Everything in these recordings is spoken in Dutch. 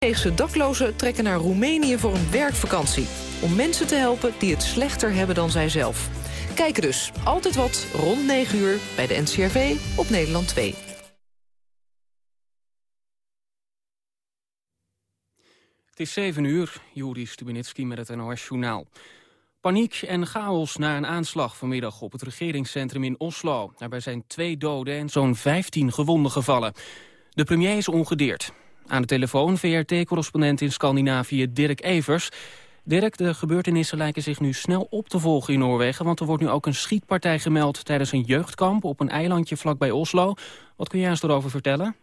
Noorwegse daklozen trekken naar Roemenië voor een werkvakantie. Om mensen te helpen die het slechter hebben dan zijzelf. Kijken dus. Altijd wat, rond 9 uur, bij de NCRV op Nederland 2. Het is 7 uur, Juri Stubenitski met het NOS-journaal. Paniek en chaos na een aanslag vanmiddag op het regeringscentrum in Oslo. Daarbij zijn twee doden en zo'n 15 gewonden gevallen. De premier is ongedeerd. Aan de telefoon VRT-correspondent in Scandinavië Dirk Evers. Dirk, de gebeurtenissen lijken zich nu snel op te volgen in Noorwegen... want er wordt nu ook een schietpartij gemeld tijdens een jeugdkamp... op een eilandje vlakbij Oslo. Wat kun jij ons erover vertellen?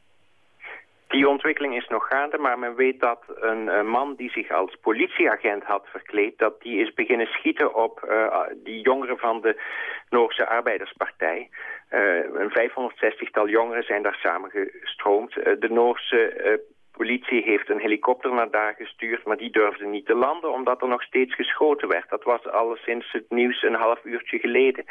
Die ontwikkeling is nog gaande, maar men weet dat een man die zich als politieagent had verkleed... dat die is beginnen schieten op uh, die jongeren van de Noorse Arbeiderspartij. Uh, een 560-tal jongeren zijn daar samengestroomd. De Noorse politie heeft een helikopter naar daar gestuurd, maar die durfde niet te landen omdat er nog steeds geschoten werd. Dat was alleszins het nieuws een half uurtje geleden.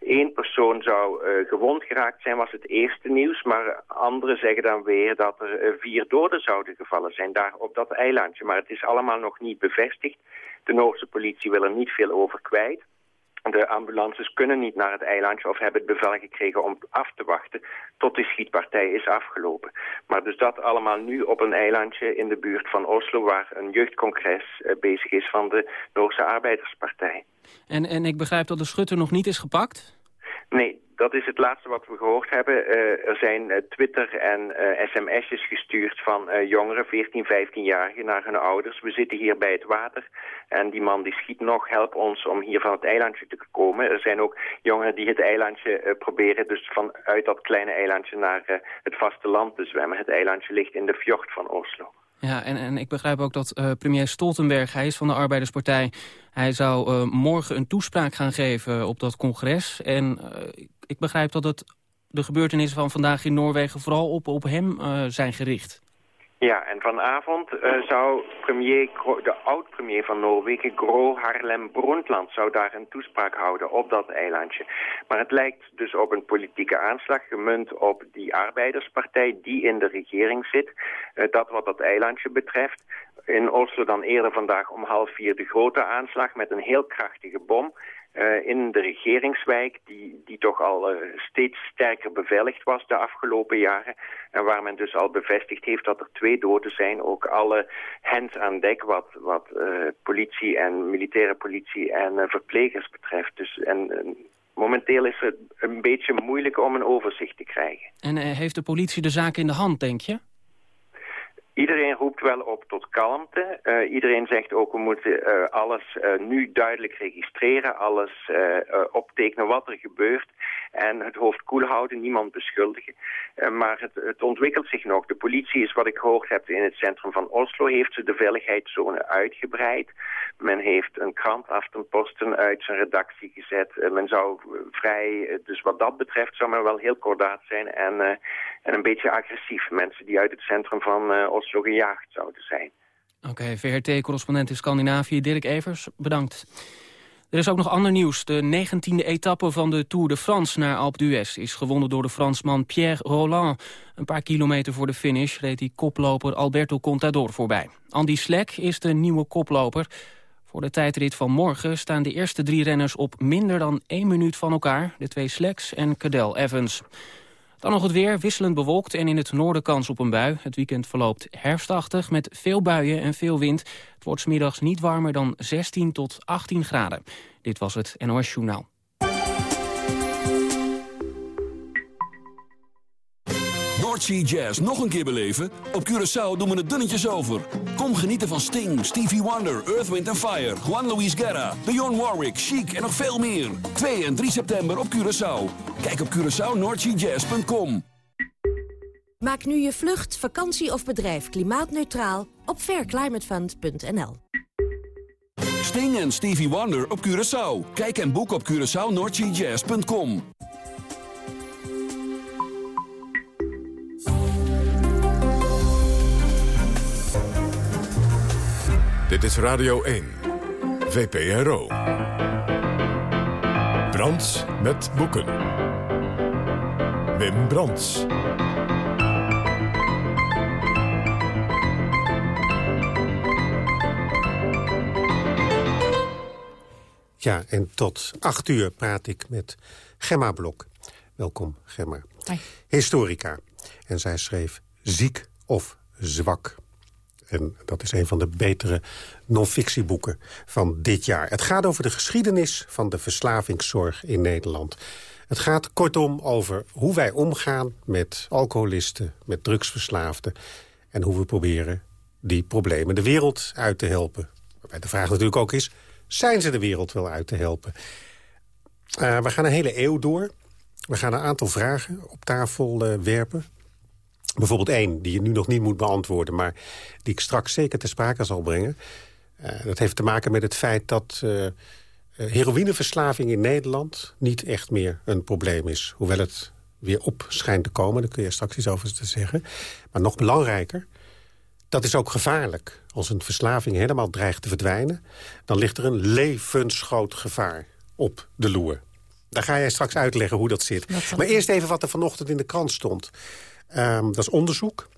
Eén persoon zou uh, gewond geraakt zijn, was het eerste nieuws. Maar anderen zeggen dan weer dat er uh, vier doden zouden gevallen zijn daar op dat eilandje. Maar het is allemaal nog niet bevestigd. De Noorse politie wil er niet veel over kwijt. De ambulances kunnen niet naar het eilandje of hebben het bevel gekregen om af te wachten tot de schietpartij is afgelopen. Maar dus dat allemaal nu op een eilandje in de buurt van Oslo waar een jeugdcongres uh, bezig is van de Noorse Arbeiderspartij. En, en ik begrijp dat de schutter nog niet is gepakt? Nee, dat is het laatste wat we gehoord hebben. Uh, er zijn uh, Twitter en uh, sms'jes gestuurd van jongeren, 14, 15-jarigen, naar hun ouders. We zitten hier bij het water en die man die schiet nog, help ons om hier van het eilandje te komen. Er zijn ook jongeren die het eilandje proberen, dus vanuit dat kleine eilandje naar het vasteland te zwemmen. Het eilandje ligt in de fjord van Oslo. Ja, en, en ik begrijp ook dat premier Stoltenberg, hij is van de Arbeiderspartij... hij zou morgen een toespraak gaan geven op dat congres. En uh, ik begrijp dat het, de gebeurtenissen van vandaag in Noorwegen... vooral op, op hem zijn gericht. Ja, en vanavond uh, zou premier, de oud-premier van Noorwegen, Gro Harlem Brundtland, zou daar een toespraak houden op dat eilandje. Maar het lijkt dus op een politieke aanslag, gemunt op die arbeiderspartij die in de regering zit. Uh, dat wat dat eilandje betreft. In Oslo dan eerder vandaag om half vier de grote aanslag met een heel krachtige bom. Uh, in de regeringswijk, die, die toch al uh, steeds sterker beveiligd was de afgelopen jaren. En waar men dus al bevestigd heeft dat er twee doden zijn. Ook alle hands aan dek wat, wat uh, politie en militaire politie en verplegers betreft. Dus, en momenteel is het een beetje moeilijk om een overzicht te krijgen. En heeft de politie de zaak in de hand, denk je? Iedereen roept wel op tot kalmte. Uh, iedereen zegt ook, we moeten uh, alles uh, nu duidelijk registreren, alles optekenen wat er gebeurt en het hoofd koel houden, niemand beschuldigen. maar het, het, ontwikkelt zich nog. De politie is, wat ik gehoord heb, in het centrum van Oslo, heeft ze de veiligheidszone uitgebreid. Men heeft een krantaftenposten uit zijn redactie gezet. men zou vrij, dus wat dat betreft, zou men wel heel kordaat zijn en, en een beetje agressief. Mensen die uit het centrum van Oslo Oslo gejaagd zouden zijn. Oké, VRT-correspondent in Scandinavië, Dirk Evers, bedankt. Er is ook nog ander nieuws. De 19e etappe van de Tour de France naar Alpe d'Huez... is gewonnen door de Fransman Pierre Roland. Een paar kilometer voor de finish reed die koploper Alberto Contador voorbij. Andy Slek is de nieuwe koploper. Voor de tijdrit van morgen staan de eerste drie renners op minder dan één minuut van elkaar. De twee Sleks en Cadel Evans. Dan nog het weer, wisselend bewolkt en in het noorden kans op een bui. Het weekend verloopt herfstachtig met veel buien en veel wind. Het wordt smiddags niet warmer dan 16 tot 18 graden. Dit was het NOS Journaal. Noordsea Jazz nog een keer beleven? Op Curaçao doen we het dunnetjes over. Kom genieten van Sting, Stevie Wonder, Earth, Wind Fire... Juan Luis Guerra, Dionne Warwick, Chic en nog veel meer. 2 en 3 september op Curaçao. Kijk op CuraçaoNoordseaJazz.com. Maak nu je vlucht, vakantie of bedrijf klimaatneutraal... op fairclimatefund.nl. Sting en Stevie Wonder op Curaçao. Kijk en boek op CuraçaoNoordseaJazz.com. Dit is Radio 1, VPRO. Brands met boeken. Wim Brands. Ja, en tot acht uur praat ik met Gemma Blok. Welkom, Gemma. Historica. En zij schreef Ziek of Zwak. En dat is een van de betere non-fictieboeken van dit jaar. Het gaat over de geschiedenis van de verslavingszorg in Nederland. Het gaat kortom over hoe wij omgaan met alcoholisten, met drugsverslaafden... en hoe we proberen die problemen de wereld uit te helpen. Waarbij de vraag natuurlijk ook is, zijn ze de wereld wel uit te helpen? Uh, we gaan een hele eeuw door. We gaan een aantal vragen op tafel uh, werpen. Bijvoorbeeld één, die je nu nog niet moet beantwoorden... maar die ik straks zeker ter sprake zal brengen. Uh, dat heeft te maken met het feit dat uh, heroïneverslaving in Nederland... niet echt meer een probleem is. Hoewel het weer op schijnt te komen, daar kun je straks iets over te zeggen. Maar nog belangrijker, dat is ook gevaarlijk. Als een verslaving helemaal dreigt te verdwijnen... dan ligt er een levensgroot gevaar op de loer. Daar ga jij straks uitleggen hoe dat zit. Dat maar eerst even wat er vanochtend in de krant stond. Um, dat is onderzoek.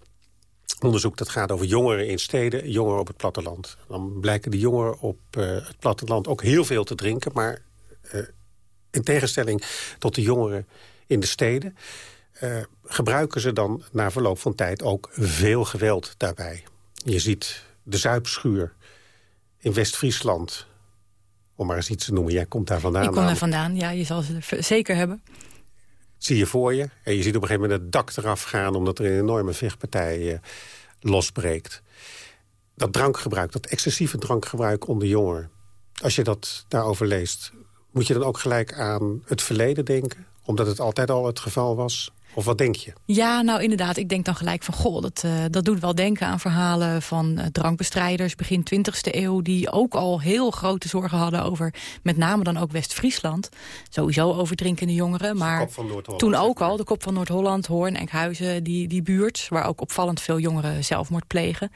Onderzoek dat gaat over jongeren in steden, jongeren op het platteland. Dan blijken die jongeren op uh, het platteland ook heel veel te drinken... maar uh, in tegenstelling tot de jongeren in de steden... Uh, gebruiken ze dan na verloop van tijd ook veel geweld daarbij. Je ziet de Zuipschuur in West-Friesland, om maar eens iets te noemen. Jij komt daar vandaan. Ik kom daar vandaan, ja, je zal ze zeker hebben zie je voor je. En je ziet op een gegeven moment het dak eraf gaan... omdat er een enorme vechtpartij uh, losbreekt. Dat drankgebruik, dat excessieve drankgebruik onder jongeren... als je dat daarover leest... moet je dan ook gelijk aan het verleden denken? Omdat het altijd al het geval was? Of wat denk je? Ja, nou inderdaad. Ik denk dan gelijk van... goh, dat, uh, dat doet wel denken aan verhalen van uh, drankbestrijders... begin 20e eeuw, die ook al heel grote zorgen hadden... over met name dan ook West-Friesland. Sowieso over drinkende jongeren. Maar toen ook al, de kop van Noord-Holland, Hoorn, Enkhuizen... Die, die buurt, waar ook opvallend veel jongeren zelfmoord plegen...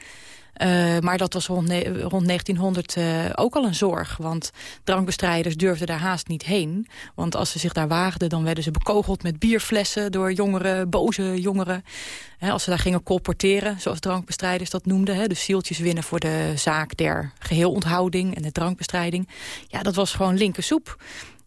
Uh, maar dat was rond, rond 1900 uh, ook al een zorg. Want drankbestrijders durfden daar haast niet heen. Want als ze zich daar waagden, dan werden ze bekogeld met bierflessen... door jongeren, boze jongeren. als ze daar gingen colporteren, zoals drankbestrijders dat noemden. He, dus zieltjes winnen voor de zaak der geheelonthouding en de drankbestrijding. Ja, dat was gewoon linkersoep.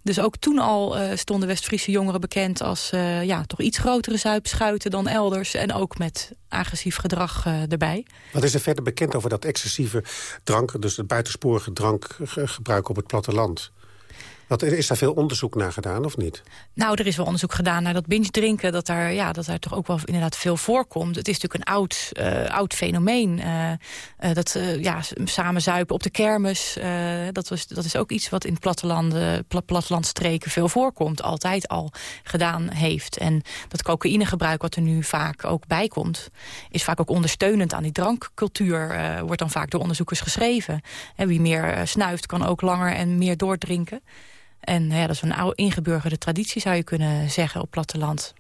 Dus ook toen al uh, stonden West-Friese jongeren bekend als uh, ja, toch iets grotere zuipschuiten dan elders. En ook met agressief gedrag uh, erbij. Wat is er verder bekend over dat excessieve drank, dus het buitensporige drankgebruik op het platteland? Is daar veel onderzoek naar gedaan, of niet? Nou, er is wel onderzoek gedaan naar dat binge drinken. Dat daar, ja, dat daar toch ook wel inderdaad veel voorkomt. Het is natuurlijk een oud, uh, oud fenomeen. Uh, uh, dat ja, samen zuipen op de kermis. dat, was, dat is ook iets wat in plattelanden, pla plattelandstreken veel voorkomt. Altijd al gedaan heeft. En dat cocaïnegebruik wat er nu vaak ook bij komt... is vaak ook ondersteunend aan die drankcultuur. wordt dan vaak door onderzoekers geschreven. En wie meer snuift kan ook langer en meer doordrinken. En ja, dat is een oude ingeburgerde traditie, zou je kunnen zeggen, op platteland.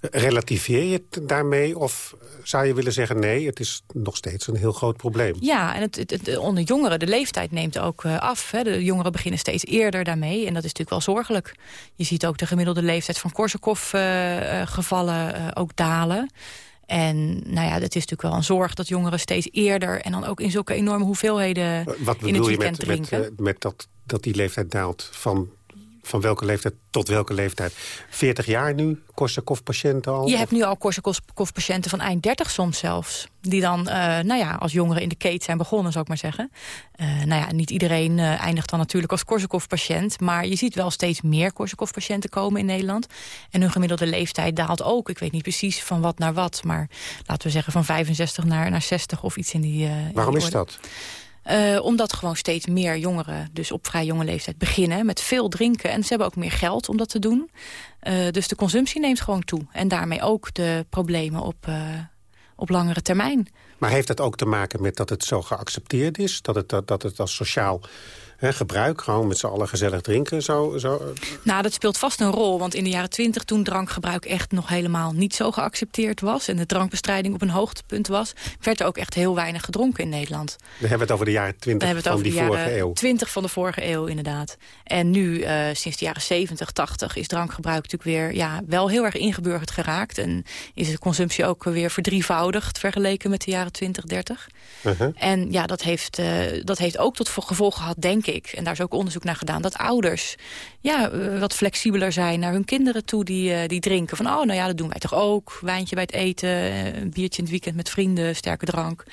Relativeer je het daarmee of zou je willen zeggen... nee, het is nog steeds een heel groot probleem? Ja, en het, het, onder jongeren, de leeftijd neemt ook uh, af. Hè. De jongeren beginnen steeds eerder daarmee en dat is natuurlijk wel zorgelijk. Je ziet ook de gemiddelde leeftijd van Korsakoff-gevallen uh, uh, ook dalen. En nou ja, het is natuurlijk wel een zorg dat jongeren steeds eerder... en dan ook in zulke enorme hoeveelheden Wat in het weekend je met, drinken. Met, met dat, dat die leeftijd daalt van van welke leeftijd tot welke leeftijd? 40 jaar nu, Korsakoff-patiënten al? Je hebt nu al Korsakoff-patiënten van eind 30 soms zelfs. Die dan, uh, nou ja, als jongeren in de keet zijn begonnen, zou ik maar zeggen. Uh, nou ja, niet iedereen uh, eindigt dan natuurlijk als Korsakoff-patiënt. Maar je ziet wel steeds meer Korsakoff-patiënten komen in Nederland. En hun gemiddelde leeftijd daalt ook. Ik weet niet precies van wat naar wat. Maar laten we zeggen van 65 naar, naar 60 of iets in die Waarom in die is dat? Uh, omdat gewoon steeds meer jongeren dus op vrij jonge leeftijd beginnen met veel drinken. En ze hebben ook meer geld om dat te doen. Uh, dus de consumptie neemt gewoon toe. En daarmee ook de problemen op, uh, op langere termijn. Maar heeft dat ook te maken met dat het zo geaccepteerd is? Dat het, dat, dat het als sociaal gebruik, gewoon met z'n allen gezellig drinken. Zo, zo. Nou, dat speelt vast een rol, want in de jaren twintig... toen drankgebruik echt nog helemaal niet zo geaccepteerd was... en de drankbestrijding op een hoogtepunt was... werd er ook echt heel weinig gedronken in Nederland. We hebben het over de jaren twintig van die vorige eeuw. twintig van de vorige eeuw, inderdaad. En nu, uh, sinds de jaren 70, 80, is drankgebruik natuurlijk weer... Ja, wel heel erg ingeburgerd geraakt. En is de consumptie ook weer verdrievoudigd... vergeleken met de jaren 20, 30. Uh -huh. En ja, dat heeft, uh, dat heeft ook tot gevolg gehad, denk ik, en daar is ook onderzoek naar gedaan... dat ouders ja, eh, wat flexibeler zijn naar hun kinderen toe die, eh, die drinken. Van, oh, nou ja, dat doen wij toch ook. Wijntje bij het eten, eh, een biertje in het weekend met vrienden, sterke drank.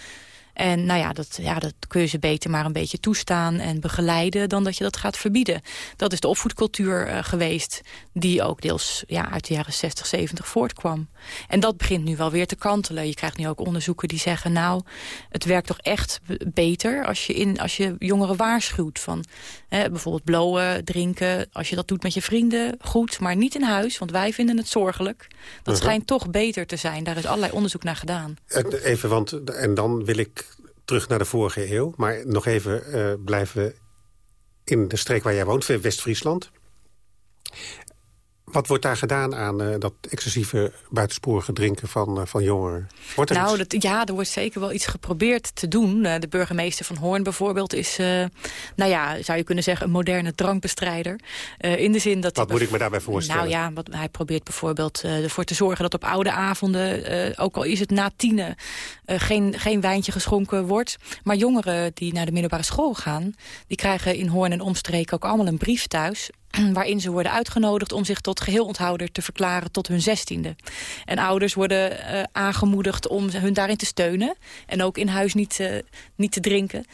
En nou ja dat, ja, dat kun je ze beter maar een beetje toestaan en begeleiden... dan dat je dat gaat verbieden. Dat is de opvoedcultuur geweest die ook deels ja, uit de jaren 60, 70 voortkwam. En dat begint nu wel weer te kantelen. Je krijgt nu ook onderzoeken die zeggen... nou, het werkt toch echt beter als je, in, als je jongeren waarschuwt. Van, hè, bijvoorbeeld blowen, drinken. Als je dat doet met je vrienden, goed. Maar niet in huis, want wij vinden het zorgelijk. Dat uh schijnt toch beter te zijn. Daar is allerlei onderzoek naar gedaan. Even, want en dan wil ik terug naar de vorige eeuw. Maar nog even uh, blijven in de streek waar jij woont, West-Friesland. Wat wordt daar gedaan aan uh, dat excessieve buitensporige drinken van, uh, van jongeren? Wordt er nou, dat, ja, er wordt zeker wel iets geprobeerd te doen. Uh, de burgemeester van Hoorn bijvoorbeeld is, nou ja, zou je kunnen zeggen, een moderne drankbestrijder. in de zin dat wat moet ik me daarbij voorstellen? Nou ja, wat, hij probeert bijvoorbeeld ervoor te zorgen dat op oude avonden, ook al is het na tienen, geen, geen wijntje geschonken wordt. Maar jongeren die naar de middelbare school gaan, die krijgen in Hoorn en omstreken ook allemaal een brief thuis waarin ze worden uitgenodigd om zich tot geheel onthouder te verklaren tot hun zestiende. En ouders worden uh, aangemoedigd om hun daarin te steunen en ook in huis niet, uh, niet te drinken.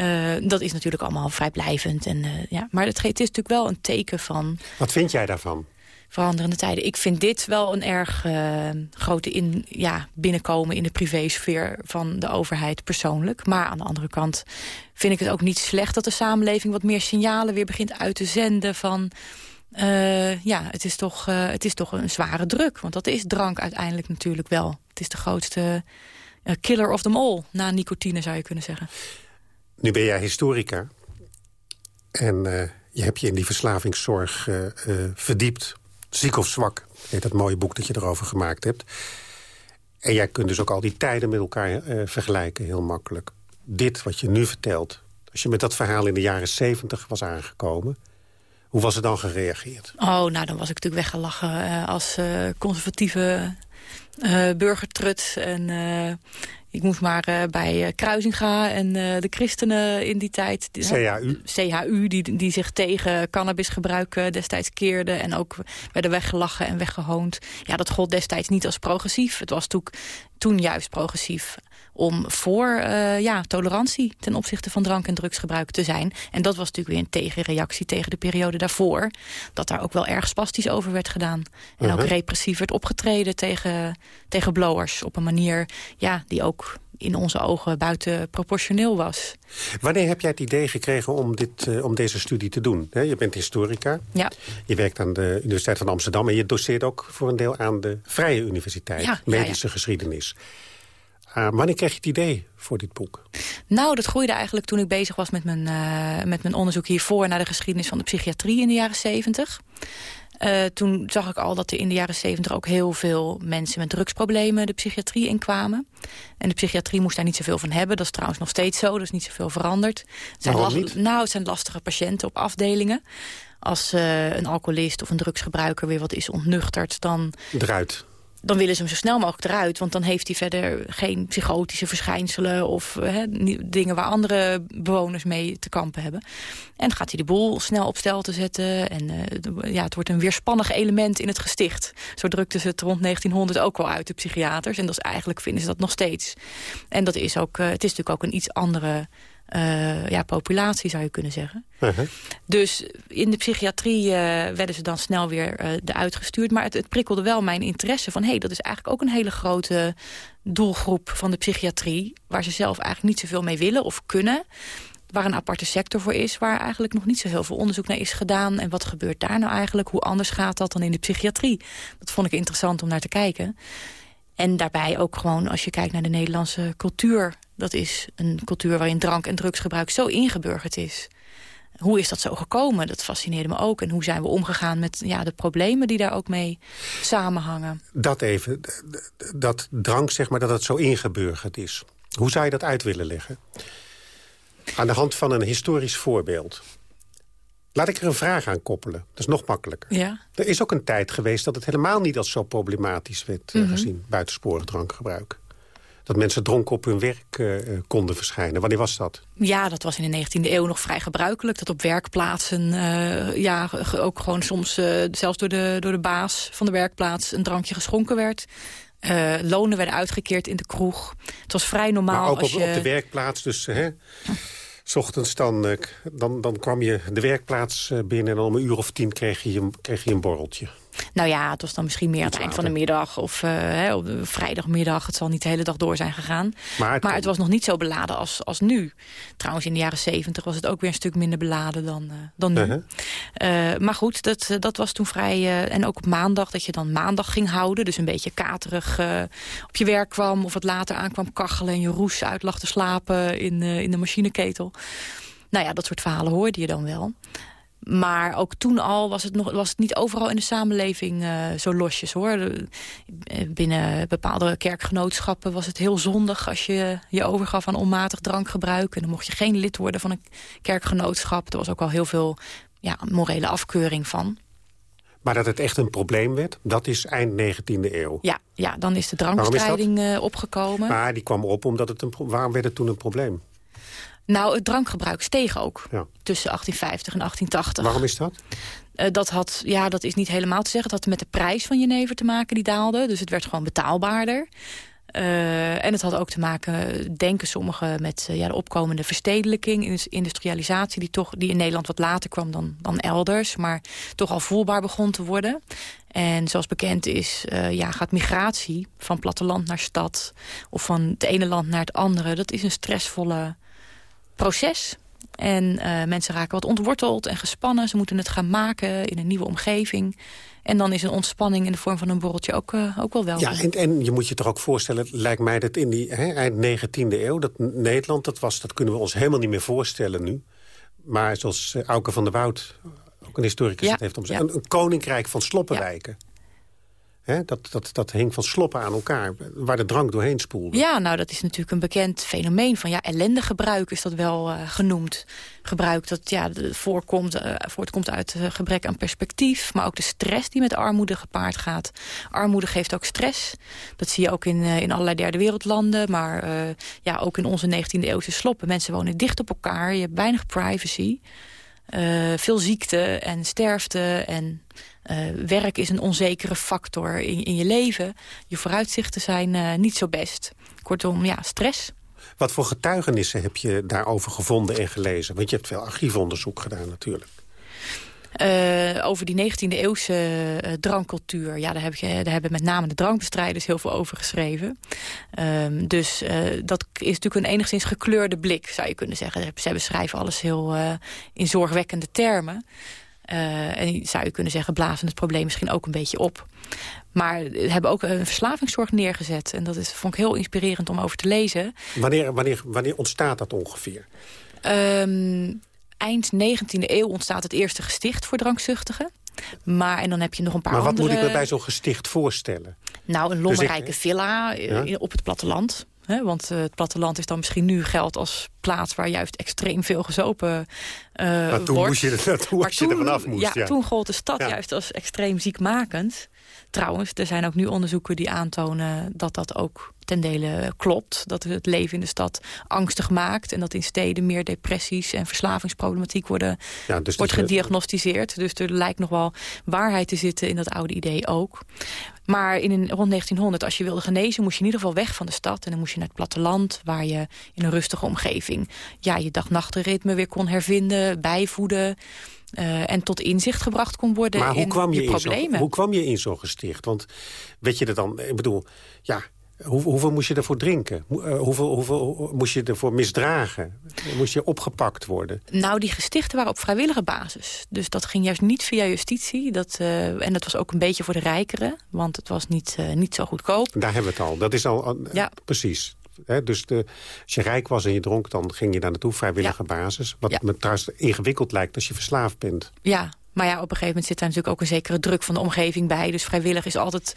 Uh, dat is natuurlijk allemaal vrijblijvend. En, ja. Maar het, het is natuurlijk wel een teken van... Wat vind jij daarvan? Veranderende tijden. Ik vind dit wel een erg uh, grote in, ja, binnenkomen in de privésfeer van de overheid persoonlijk. Maar aan de andere kant vind ik het ook niet slecht dat de samenleving wat meer signalen weer begint uit te zenden van... Uh, ja, het is, toch, uh, het is toch een zware druk. Want dat is drank uiteindelijk natuurlijk wel. Het is de grootste killer of them all. Na nicotine zou je kunnen zeggen. Nu ben jij historica. En je hebt je in die verslavingszorg verdiept Ziek of zwak, heet dat mooie boek dat je erover gemaakt hebt. En jij kunt dus ook al die tijden met elkaar uh, vergelijken, heel makkelijk. Dit wat je nu vertelt, als je met dat verhaal in de jaren zeventig was aangekomen... hoe was er dan gereageerd? Oh, nou, dan was ik natuurlijk weggelachen uh, als uh, conservatieve burgertrut. En ik moest maar uh, bij Kruisinga en de christenen in die tijd... CHU? CHU, die, die zich tegen cannabisgebruik destijds keerden... en ook werden weggelachen en weggehoond. Ja, dat gold destijds niet als progressief. Het was toen, toen juist progressief om voor uh, ja, tolerantie ten opzichte van drank- en drugsgebruik te zijn. En dat was natuurlijk weer een tegenreactie tegen de periode daarvoor. Dat daar ook wel erg spastisch over werd gedaan. En ook repressief werd opgetreden tegen, tegen blowers. Op een manier ja, die ook in onze ogen buiten proportioneel was. Wanneer heb jij het idee gekregen om, dit, uh, om deze studie te doen? je bent historica, ja. je werkt aan de Universiteit van Amsterdam... en je doseert ook voor een deel aan de Vrije Universiteit, ja, medische geschiedenis. Uh, wanneer kreeg je het idee voor dit boek? Nou, dat groeide eigenlijk toen ik bezig was met mijn, uh, met mijn onderzoek hiervoor... naar de geschiedenis van de psychiatrie in de jaren 70. Uh, toen zag ik al dat er in de jaren 70 ook heel veel mensen met drugsproblemen de psychiatrie inkwamen. En de psychiatrie moest daar niet zoveel van hebben. Dat is trouwens nog steeds zo, dat is niet zoveel veranderd. Het zijn Waarom niet? Nou, het zijn lastige patiënten op afdelingen. Als uh, een alcoholist of een drugsgebruiker weer wat is ontnuchterd, dan... Eruit dan willen ze hem zo snel mogelijk eruit. Want dan heeft hij verder geen psychotische verschijnselen... of dingen waar andere bewoners mee te kampen hebben. En gaat hij de boel snel op stel te zetten. En uh, ja, het wordt een weerspannig element in het gesticht. Zo drukten ze het rond 1900 ook wel uit, de psychiaters. En dat is eigenlijk vinden ze dat nog steeds. En dat is ook, uh, het is natuurlijk ook een iets andere uh, ja, populatie, zou je kunnen zeggen. Uh -huh. Dus in de psychiatrie uh, werden ze dan snel weer uh, eruit gestuurd. Maar het, het, prikkelde wel mijn interesse van... hé, hey, dat is eigenlijk ook een hele grote doelgroep van de psychiatrie... waar ze zelf eigenlijk niet zoveel mee willen of kunnen waar een aparte sector voor is... waar eigenlijk nog niet zo heel veel onderzoek naar is gedaan. En wat gebeurt daar nou eigenlijk? Hoe anders gaat dat dan in de psychiatrie? Dat vond ik interessant om naar te kijken. En daarbij ook gewoon, als je kijkt naar de Nederlandse cultuur... dat is een cultuur waarin drank- en drugsgebruik zo ingeburgerd is. Hoe is dat zo gekomen? Dat fascineerde me ook. En hoe zijn we omgegaan met ja, de problemen die daar ook mee samenhangen? Dat even, dat drank, zeg maar, dat het zo ingeburgerd is. Hoe zou je dat uit willen leggen? Aan de hand van een historisch voorbeeld. Laat ik er een vraag aan koppelen. Dat is nog makkelijker. Ja. Er is ook een tijd geweest dat het helemaal niet als zo problematisch werd mm -hmm. gezien. Buitensporig drankgebruik. Dat mensen dronken op hun werk uh, konden verschijnen. Wanneer was dat? Ja, dat was in de 19e eeuw nog vrij gebruikelijk. Dat op werkplaatsen, uh, ja, ook gewoon soms uh, zelfs door de, door de baas van de werkplaats... een drankje geschonken werd. lonen werden uitgekeerd in de kroeg. Het was vrij normaal maar ook als op, je... op de werkplaats, dus... Hè? S ochtends dan, dan, dan kwam je de werkplaats binnen... en om een uur of tien kreeg je, kreeg je een borreltje. Nou ja, het was dan misschien meer aan het eind van de middag of uh, hè, op de vrijdagmiddag. Het zal niet de hele dag door zijn gegaan. Maar het, maar het was nog niet zo beladen als, als nu. Trouwens, in de jaren zeventig was het ook weer een stuk minder beladen dan, uh, dan nu. Uh -huh. uh, maar goed, dat, dat was toen vrij... en ook op maandag, dat je dan maandag ging houden. Dus een beetje katerig op je werk kwam of wat later aankwam kachelen... en je roes uit lag te slapen in, in de machineketel. Nou ja, dat soort verhalen hoorde je dan wel. Maar ook toen al was het, nog, was het niet overal in de samenleving uh, zo losjes, hoor. De, binnen bepaalde kerkgenootschappen was het heel zondig... als je je overgaf aan onmatig drankgebruik. En dan mocht je geen lid worden van een kerkgenootschap. Er was ook al heel veel ja, morele afkeuring van. Maar dat het echt een probleem werd, dat is eind 19e eeuw. Ja, ja dan is de drankbestrijding uh, opgekomen. Maar die kwam op omdat het een... Waarom werd het toen een probleem? Nou, het drankgebruik steeg ook ja. tussen 1850 en 1880. Waarom is dat? Uh, dat, had, ja, dat is niet helemaal te zeggen. Het had met de prijs van jenever te maken die daalde. Dus het werd gewoon betaalbaarder. Uh, en het had ook te maken, denken sommigen, met uh, ja, de opkomende verstedelijking, industrialisatie, die, toch, die in Nederland wat later kwam dan, dan elders, maar toch al voelbaar begon te worden. En zoals bekend is, uh, ja, gaat migratie van platteland naar stad, of van het ene land naar het andere, dat is een stressvolle proces. En uh, mensen raken wat ontworteld en gespannen. Ze moeten het gaan maken in een nieuwe omgeving. En dan is een ontspanning in de vorm van een borreltje ook, uh, ook wel welkom. Ja, en, en, je moet je toch ook voorstellen, lijkt mij dat in die hè, eind 19e eeuw... dat Nederland, dat, was, dat kunnen we ons helemaal niet meer voorstellen nu. Maar zoals uh, Auke van der Woud, ook een historicus, ja, het heeft om ja. een, een koninkrijk van sloppenwijken. Dat, dat, dat hing van sloppen aan elkaar, waar de drank doorheen spoelde. Ja, nou dat is natuurlijk een bekend fenomeen van ja, ellendegebruik is dat wel uh, genoemd. Gebruik dat ja, voorkomt, uh, voortkomt uit uh, gebrek aan perspectief, maar ook de stress die met armoede gepaard gaat. Armoede geeft ook stress. Dat zie je ook in, in allerlei derde wereldlanden, maar ja, ook in onze 19e eeuwse sloppen. Mensen wonen dicht op elkaar, je hebt weinig privacy. veel ziekte en sterfte en werk is een onzekere factor in, in je leven. Je vooruitzichten zijn uh, niet zo best. Kortom, ja, stress. Wat voor getuigenissen heb je daarover gevonden en gelezen? Want je hebt veel archiefonderzoek gedaan natuurlijk. Uh, over die 19e eeuwse uh, drankcultuur. Ja, daar, heb je, daar hebben met name de drankbestrijders heel veel over geschreven. Um, dus uh, dat is natuurlijk een enigszins gekleurde blik, zou je kunnen zeggen. Zij beschrijven alles heel in zorgwekkende termen. Uh, en zou je kunnen zeggen, blazen het probleem misschien ook een beetje op. Maar hebben ook een verslavingszorg neergezet. En dat is, vond ik heel inspirerend om over te lezen. Wanneer, wanneer, wanneer ontstaat dat ongeveer? Um, eind 19e eeuw ontstaat het eerste gesticht voor drankzuchtigen. Maar en dan heb je nog een paar Maar wat andere... moet ik me bij zo'n gesticht voorstellen? Nou, een lommerrijke Dus villa ja? op het platteland. He, want uh, het platteland is dan misschien nu geld als plaats waar juist extreem veel gezopen uh, maar toen wordt. Moest je, er, toen maar je er vanaf moest. Ja, ja, toen gold de stad Ja. juist als extreem ziekmakend. Trouwens, er zijn ook nu onderzoeken die aantonen dat dat ook ten dele klopt. Dat het leven in de stad angstig maakt. En dat in steden meer depressies en verslavingsproblematiek worden, Ja, dus wordt gediagnosticeerd. Dus er lijkt nog wel waarheid te zitten in dat oude idee ook. Maar in een, rond 1900, als je wilde genezen, moest je in ieder geval weg van de stad. En dan moest je naar het platteland, waar je in een rustige omgeving... ja, je dag-nachtritme weer kon hervinden, bijvoeden... eh, en tot inzicht gebracht kon worden Maar hoe in kwam je, problemen. zo'n hoe kwam je in zo'n gesticht? Want weet je er dan, ik bedoel, ja, hoe, hoeveel moest je ervoor drinken? Eh, hoeveel, hoeveel moest je ervoor misdragen? Moest je opgepakt worden? Nou, die gestichten waren op vrijwillige basis. Dus dat ging juist niet via justitie. Dat, eh, en dat was ook een beetje voor de rijkeren. Want het was niet, niet zo goedkoop. Daar hebben we het al. Dat is al, al- Ja. precies. Hè, dus de, als je rijk was en je dronk, dan ging je daar naartoe, vrijwillige basis. Wat Ja. me trouwens ingewikkeld lijkt als je verslaafd bent. Ja, maar ja, op een gegeven moment zit daar natuurlijk ook een zekere druk van de omgeving bij. Dus vrijwillig is altijd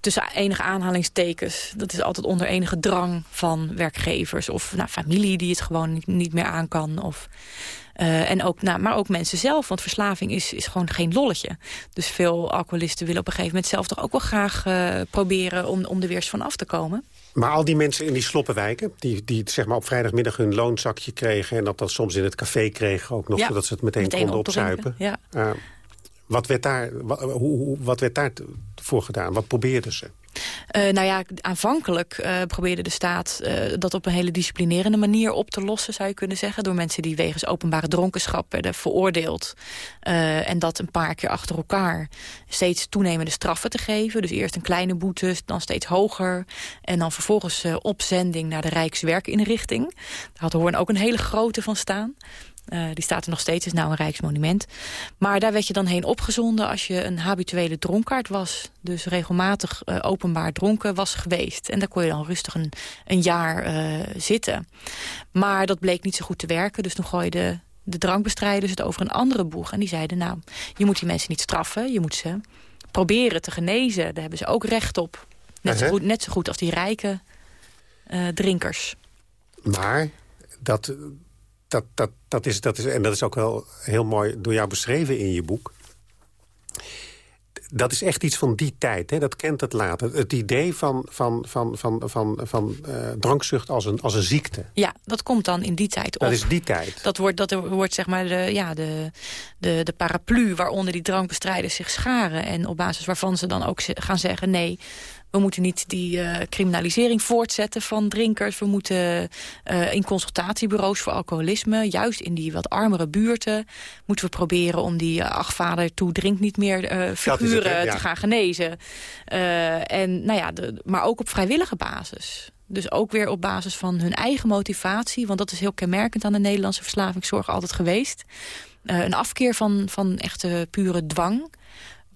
tussen enige aanhalingstekens. Dat is altijd onder enige drang van werkgevers of nou, familie die het gewoon niet, niet meer aan kan. Of, eh, en ook, nou, maar ook mensen zelf, want verslaving is, is gewoon geen lolletje. Dus veel alcoholisten willen op een gegeven moment zelf toch ook wel graag eh, proberen om, om er weer eens van af te komen. Maar al die mensen in die sloppenwijken... die, die zeg maar op vrijdagmiddag hun loonzakje kregen... en dat dan soms in het café kregen ook nog... Ja, zodat ze het meteen, meteen konden opzuipen. ja. Eh, wat, werd daar, hoe, hoe- wat werd daar voor gedaan? Wat probeerden ze? Eh, nou ja, aanvankelijk eh, probeerde de staat eh, dat op een hele disciplinerende manier op te lossen, zou je kunnen zeggen. Door mensen die wegens openbare dronkenschap werden veroordeeld. En dat een paar keer achter elkaar steeds toenemende straffen te geven. Dus eerst een kleine boete, dan steeds hoger. En dan vervolgens opzending naar de Rijkswerkinrichting. Daar had Hoorn ook een hele grote van staan. Eh, die staat er nog steeds, is nou een rijksmonument. Maar daar werd je dan heen opgezonden als je een habituele dronkaard was. Dus regelmatig eh, openbaar dronken was geweest. En daar kon je dan rustig een, een jaar eh, zitten. Maar dat bleek niet zo goed te werken. Dus toen gooiden de drankbestrijders het over een andere boeg. En die zeiden, nou, je moet die mensen niet straffen. Je moet ze proberen te genezen. Daar hebben ze ook recht op. Net, zo, goed, net zo goed als die rijke drinkers. Maar dat, dat, dat, dat, is, dat is... En dat is ook wel heel mooi door jou beschreven in je boek. Dat is echt iets van die tijd. Hè? Dat kent het later. Het idee van, van, van, van, van, van eh, drankzucht als een, als een ziekte. Ja, dat komt dan in die tijd op. Dat is die tijd. Dat wordt, dat wordt zeg maar de, ja, de, de, de paraplu waaronder die drankbestrijders zich scharen. En op basis waarvan ze dan ook gaan zeggen... nee, we moeten niet die eh, criminalisering voortzetten van drinkers. We moeten eh, in consultatiebureaus voor alcoholisme... juist in die wat armere buurten... moeten we proberen om die uh, ach vader toe drink niet meer eh, figuren ja. te gaan genezen. Eh, en, nou ja, de, maar ook op vrijwillige basis. Dus ook weer op basis van hun eigen motivatie. Want dat is heel kenmerkend aan de Nederlandse verslavingszorg altijd geweest. Eh, een afkeer van, van echte pure dwang.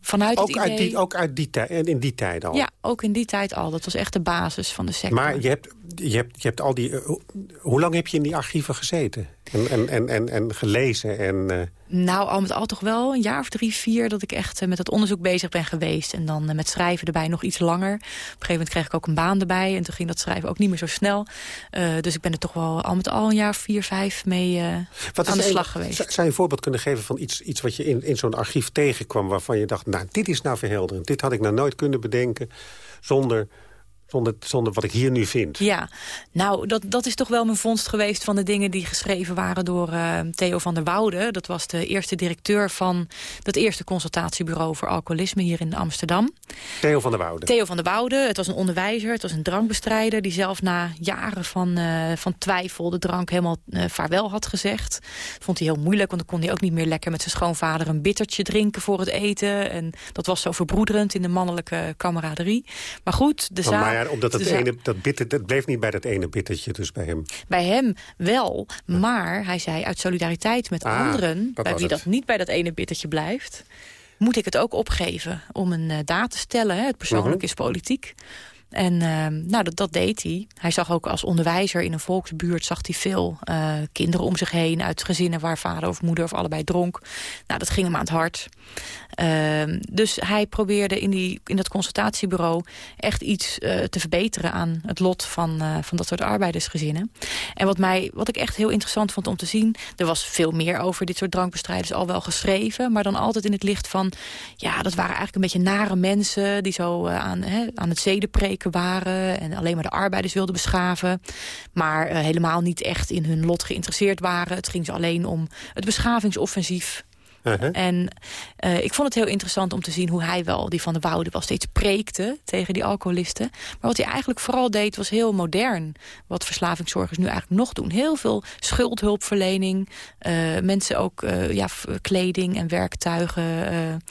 Vanuit Ook het uit, die, ook uit die tijd, in die tijd al. Ja, ook in die tijd al. Dat was echt de basis van de sector. Maar je hebt, je, hebt, je hebt al die... eh, hoe lang heb je in die archieven gezeten? En, en, en, en, en gelezen? En, eh, Nou, al met al toch wel een jaar of drie, vier... dat ik echt eh, met dat onderzoek bezig ben geweest. En dan eh, met schrijven erbij nog iets langer. Op een gegeven moment kreeg ik ook een baan erbij. En toen ging dat schrijven ook niet meer zo snel. Dus ik ben er toch wel al met al een jaar of vier, vijf mee Wat aan de een- slag geweest. Zou zou je een voorbeeld kunnen geven van iets, iets wat je in, in zo'n archief tegenkwam... waarvan je dacht, nou, dit is nou verhelderend. Dit had ik nou nooit kunnen bedenken zonder, zonder, zonder wat ik hier nu vind. Ja, nou, dat, dat is toch wel mijn vondst geweest van de dingen die geschreven waren door eh, Theo van der Woude. Dat was de eerste directeur van dat eerste consultatiebureau voor alcoholisme hier in Amsterdam. Theo van der Woude. Theo van der Woude, het was een onderwijzer, het was een drankbestrijder... die zelf na jaren van, eh, van twijfel de drank helemaal eh, vaarwel had gezegd. Vond hij heel moeilijk, want dan kon hij ook niet meer lekker met zijn schoonvader... een bittertje drinken voor het eten. En dat was zo verbroederend in de mannelijke kameraderie. Maar goed, de zaak... maar omdat dat, zaak- ene, dat, bitter, dat bleef niet bij dat ene bittertje dus bij hem. Bij hem wel, maar hij zei uit solidariteit met Ah, anderen... bij wie het. dat niet bij dat ene bittertje blijft... moet ik het ook opgeven om een eh, daad te stellen. Hè? Het persoonlijk Mhm. is politiek. En ehm, nou, dat, dat deed hij. Hij zag ook als onderwijzer in een volksbuurt... zag hij veel eh, kinderen om zich heen... uit gezinnen waar vader of moeder of allebei dronk. Nou, dat ging hem aan het hart. Ehm, dus hij probeerde in, die, in dat consultatiebureau... echt iets eh, te verbeteren aan het lot van, eh, van dat soort arbeidersgezinnen. En wat, mij, wat ik echt heel interessant vond om te zien... er was veel meer over dit soort drankbestrijders al wel geschreven... maar dan altijd in het licht van... ja, dat waren eigenlijk een beetje nare mensen... die zo aan, hè, aan het zedenpreken waren... en alleen maar de arbeiders wilden beschaven... maar eh, helemaal niet echt in hun lot geïnteresseerd waren. Het ging ze alleen om het beschavingsoffensief... Uh-huh. En eh, ik vond het heel interessant om te zien hoe hij wel, die van de Woude, wel steeds preekte tegen die alcoholisten. Maar wat hij eigenlijk vooral deed was heel modern. Wat verslavingszorgers nu eigenlijk nog doen. Heel veel schuldhulpverlening. eh, mensen ook eh, ja, kleding en werktuigen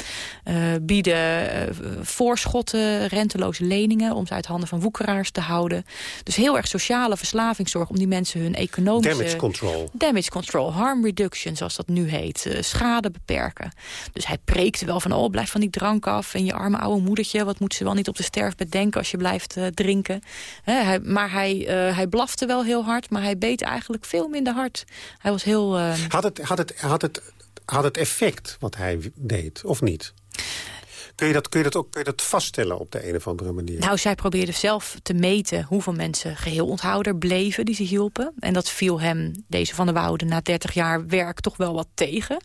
bieden. voorschotten, renteloze leningen om ze uit handen van woekeraars te houden. Dus heel erg sociale verslavingszorg om die mensen hun economische... Damage control. Damage control, harm reduction, zoals dat nu heet. schade beperken. Dus hij preekte wel van, oh, blijf van die drank af. En je arme oude moedertje, wat moet ze wel niet op de sterfbed denken... als je blijft eh, drinken. Hij, maar hij, eh, hij blafte wel heel hard, maar hij beet eigenlijk veel minder hard. Hij was heel... eh, Had het, had, het, had, het, had het effect wat hij deed, of niet? Kun je, dat, kun, je dat ook, kun je dat vaststellen op de een of andere manier? Nou, zij probeerde zelf te meten hoeveel mensen geheel onthouder bleven die ze hielpen. En dat viel hem, deze van der Woude, na 30 jaar werk toch wel wat tegen.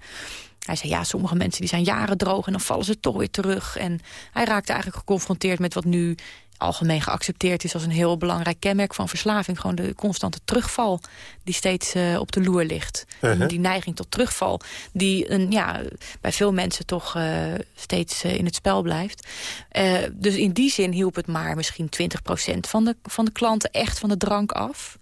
Hij zei, ja, sommige mensen die zijn jaren droog en dan vallen ze toch weer terug. En hij raakte eigenlijk geconfronteerd met wat nu algemeen geaccepteerd is als een heel belangrijk kenmerk van verslaving. Gewoon de constante terugval die steeds uh, op de loer ligt. Uh -huh. Die neiging tot terugval die een, ja, bij veel mensen toch uh, steeds in het spel blijft. dus in die zin hielp het maar misschien 20% van de, van de klanten echt van de drank af.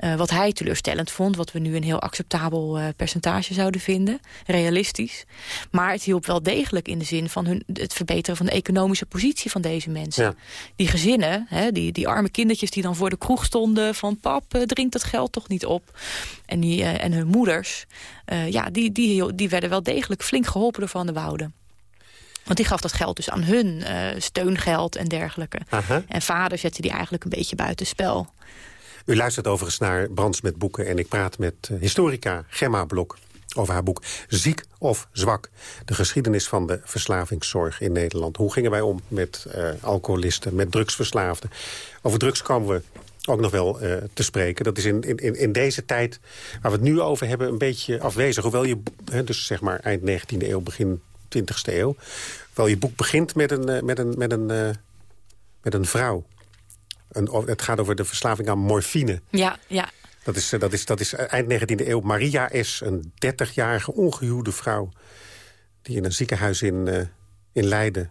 Uh, wat hij teleurstellend vond, wat we nu een heel acceptabel uh, percentage zouden vinden. Realistisch. Maar het hielp wel degelijk in de zin van hun, het verbeteren van de economische positie van deze mensen. Ja. Die gezinnen, hè, die, die arme kindertjes die dan voor de kroeg stonden van pap, uh, drinkt dat geld toch niet op. En, die, en hun moeders, ja, die, die, die werden wel degelijk flink geholpen door Van de Wouden. Want die gaf dat geld dus aan hun, uh, steungeld en dergelijke. Aha. En vader zette die eigenlijk een beetje buitenspel. U luistert overigens naar Brands met Boeken... en ik praat met historica Gemma Blok over haar boek Ziek of Zwak. De geschiedenis van de verslavingszorg in Nederland. Hoe gingen wij om met uh, alcoholisten, met drugsverslaafden? Over drugs komen we ook nog wel uh, te spreken. Dat is in, in, in deze tijd waar we het nu over hebben een beetje afwezig. Hoewel je, dus zeg maar eind 19e eeuw, begin 20e eeuw... Hoewel je boek begint met een, met een, met een, met een vrouw. Een, het gaat over de verslaving aan morfine. Ja, ja. Dat is, dat is, dat is eind 19e eeuw. Maria is een 30-jarige ongehuwde vrouw... die in een ziekenhuis in, uh, in Leiden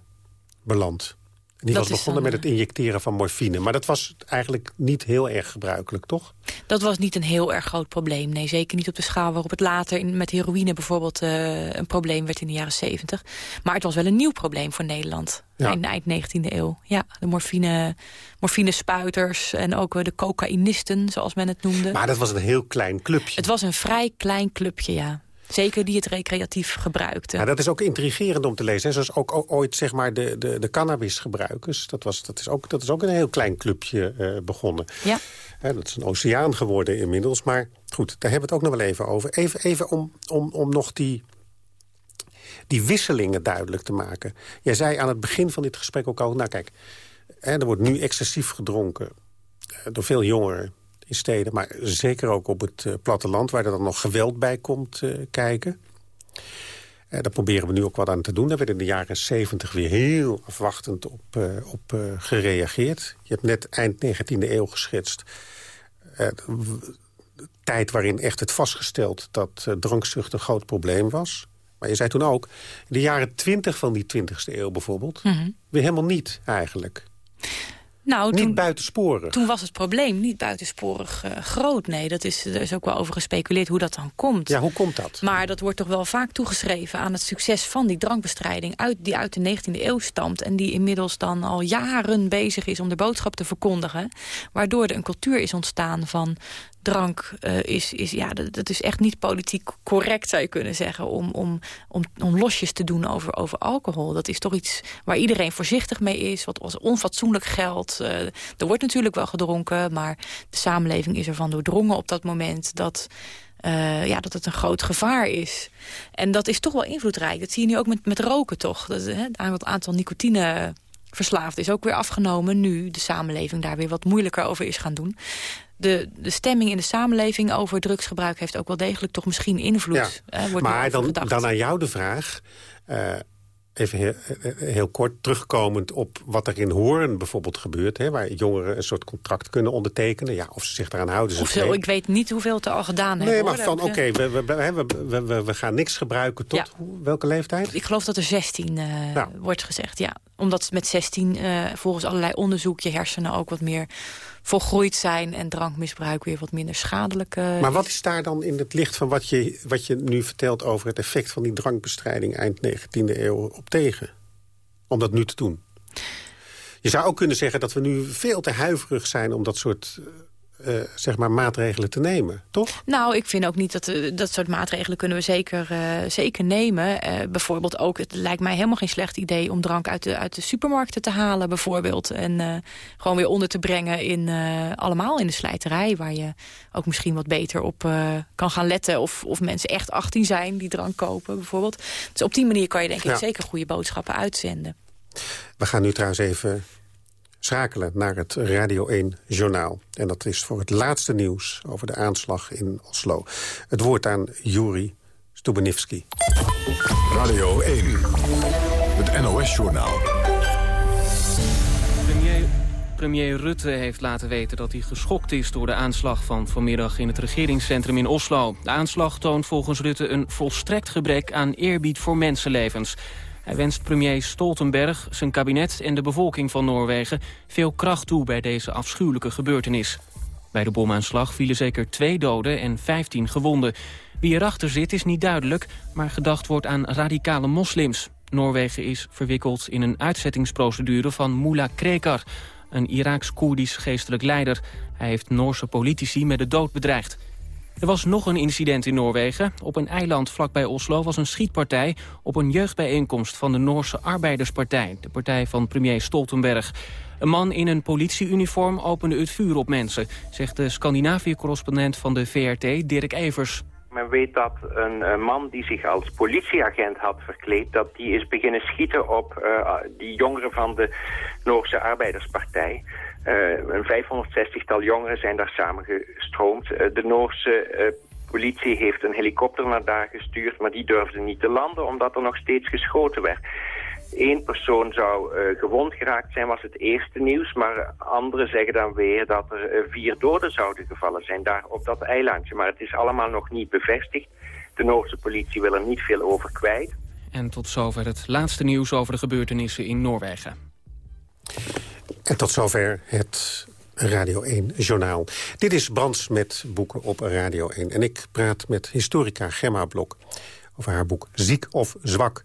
belandt. Die dat was begonnen met het injecteren van morfine. Maar dat was eigenlijk niet heel erg gebruikelijk, toch? Dat was niet een heel erg groot probleem. Nee, zeker niet op de schaal waarop het later in, met heroïne bijvoorbeeld uh, een probleem werd in de jaren 70. Maar het was wel een nieuw probleem voor Nederland. Ja. In de eind 19e eeuw. Ja, de morfine, morfinespuiters en ook de cocaïnisten, zoals men het noemde. Maar dat was een heel klein clubje. Het was een vrij klein clubje, ja. Zeker die het recreatief gebruikten. Ja, dat is ook intrigerend om te lezen. Hè. Zoals ook, ooit zeg maar, de, de, de cannabisgebruikers. Dat, was, dat, is ook, dat is ook een heel klein clubje uh, begonnen. Ja. Hè, dat is een oceaan geworden inmiddels. Maar goed, daar hebben we het ook nog wel even over. Even, even om, om, om nog die, die wisselingen duidelijk te maken. Jij zei aan het begin van dit gesprek ook al... nou kijk, hè, er wordt nu excessief gedronken door veel jongeren in steden. Maar zeker ook op het uh, platteland, waar er dan nog geweld bij komt uh, kijken. Uh, daar proberen we nu ook wat aan te doen. Daar werd in de jaren 70 weer heel afwachtend op, op gereageerd. Je hebt net eind 19e eeuw geschetst. de tijd waarin echt het vastgesteld dat drankzucht een groot probleem was. Maar je zei toen ook, in de jaren 20 van die 20e eeuw bijvoorbeeld... Mm -hmm. weer helemaal niet eigenlijk. Nou, niet toen, buitensporig. Toen was het probleem niet buitensporig uh, groot. Nee, dat is, er is ook wel over gespeculeerd hoe dat dan komt. Ja, hoe komt dat? Maar dat wordt toch wel vaak toegeschreven aan het succes van die drankbestrijding... Uit, die uit de 19e eeuw stamt en die inmiddels dan al jaren bezig is... om de boodschap te verkondigen. Waardoor er een cultuur is ontstaan van drank uh, is, is, ja, dat, dat, is echt niet politiek correct, zou je kunnen zeggen... om, om, om, om losjes te doen over, over alcohol. Dat is toch iets waar iedereen voorzichtig mee is, wat als onfatsoenlijk geldt. Uh, er wordt natuurlijk wel gedronken, maar de samenleving is ervan doordrongen op dat moment... dat uh, ja, dat het een groot gevaar is. En dat is toch wel invloedrijk. Dat zie je nu ook met, met roken, toch? Dat, hè, het aantal nicotine verslaafd is ook weer afgenomen... nu de samenleving daar weer wat moeilijker over is gaan doen de, de stemming in de samenleving over drugsgebruik... heeft ook wel degelijk toch misschien invloed. Ja. Hè, maar dan, dan aan jou de vraag... Uh, even heel, heel, kort terugkomend op wat er in Hoorn bijvoorbeeld gebeurt... Hè, waar jongeren een soort contract kunnen ondertekenen. Ja, of ze zich daaraan houden. Of ik weet niet hoeveel het er al gedaan nee, hebben. Nee, maar van oké, okay, we, we, we, we, we, gaan niks gebruiken tot ja. welke leeftijd? Ik geloof dat er 16 uh, nou. wordt gezegd, ja. Omdat met 16 uh, volgens allerlei onderzoek je hersenen ook wat meer volgroeid zijn... en drankmisbruik weer wat minder schadelijk uh, Maar wat is daar dan in het licht van wat je, wat je nu vertelt... over het effect van die drankbestrijding eind 19e eeuw op tegen? Om dat nu te doen? Je zou ook kunnen zeggen dat we nu veel te huiverig zijn... om dat soort uh, zeg maar maatregelen te nemen, toch? Nou, ik vind ook niet dat uh, dat soort maatregelen kunnen we zeker, uh, zeker nemen. bijvoorbeeld ook, het lijkt mij helemaal geen slecht idee... om drank uit de, uit de supermarkten te halen, bijvoorbeeld. En gewoon weer onder te brengen in allemaal in de slijterij... waar je ook misschien wat beter op kan gaan letten... Of, of mensen echt 18 zijn die drank kopen, bijvoorbeeld. Dus op die manier kan je denk ik ja. zeker goede boodschappen uitzenden. We gaan nu trouwens even schakelen naar het Radio 1 Journaal. En dat is voor het laatste nieuws over de aanslag in Oslo. Het woord aan Juri Stubenivski. Radio 1, het NOS Journaal. Premier Premier Rutte heeft laten weten dat hij geschokt is door de aanslag van vanmiddag in het regeringscentrum in Oslo. De aanslag toont volgens Rutte een volstrekt gebrek aan eerbied voor mensenlevens. Hij wenst premier Stoltenberg, zijn kabinet en de bevolking van Noorwegen veel kracht toe bij deze afschuwelijke gebeurtenis. Bij de bomaanslag vielen zeker twee doden en 15 gewonden. Wie erachter zit is niet duidelijk, maar gedacht wordt aan radicale moslims. Noorwegen is verwikkeld in een uitzettingsprocedure van Mullah Krekar... een Iraaks-Koerdisch geestelijk leider. Hij heeft Noorse politici met de dood bedreigd. Er was nog een incident in Noorwegen. Op een eiland vlakbij Oslo was een schietpartij... op een jeugdbijeenkomst van de Noorse Arbeiderspartij... de partij van premier Stoltenberg. Een man in een politieuniform opende het vuur op mensen... zegt de Scandinavië-correspondent van de VRT, Dirk Evers. Men weet dat een, man die zich als politieagent had verkleed... dat die is beginnen schieten op uh, die jongeren van de Noorse Arbeiderspartij. Uh, een 560-tal jongeren zijn daar samengestroomd. Uh, de Noorse politie heeft een helikopter naar daar gestuurd... maar die durfde niet te landen omdat er nog steeds geschoten werd. Eén persoon zou gewond geraakt zijn, was het eerste nieuws. Maar anderen zeggen dan weer dat er vier doden zouden gevallen zijn daar op dat eilandje. Maar het is allemaal nog niet bevestigd. De Noorse politie wil er niet veel over kwijt. En tot zover het laatste nieuws over de gebeurtenissen in Noorwegen. En tot zover het Radio 1-journaal. Dit is Brands met boeken op Radio 1. En ik praat met historica Gemma Blok over haar boek Ziek of Zwak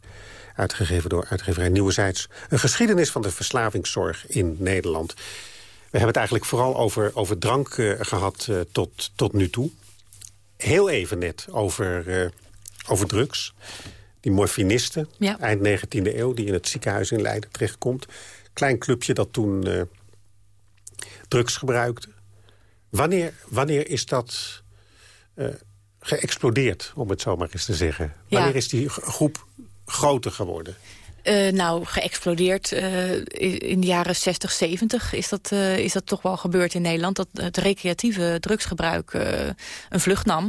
uitgegeven door uitgeverij Nieuwezijds. Een geschiedenis van de verslavingszorg in Nederland. We hebben het eigenlijk vooral over, over drank uh, gehad uh, tot, tot nu toe. Heel even net over, uh, over drugs. Die morfinisten, ja. eind 19e eeuw, die in het ziekenhuis in Leiden terechtkomt. Klein clubje dat toen drugs gebruikte. Wanneer, wanneer is dat geëxplodeerd, om het zo maar eens te zeggen? Wanneer ja. is die groep groter geworden? Uh, nou, geëxplodeerd uh, in de jaren 60, 70 is dat, uh, is dat toch wel gebeurd in Nederland. Dat het recreatieve drugsgebruik een vlucht nam.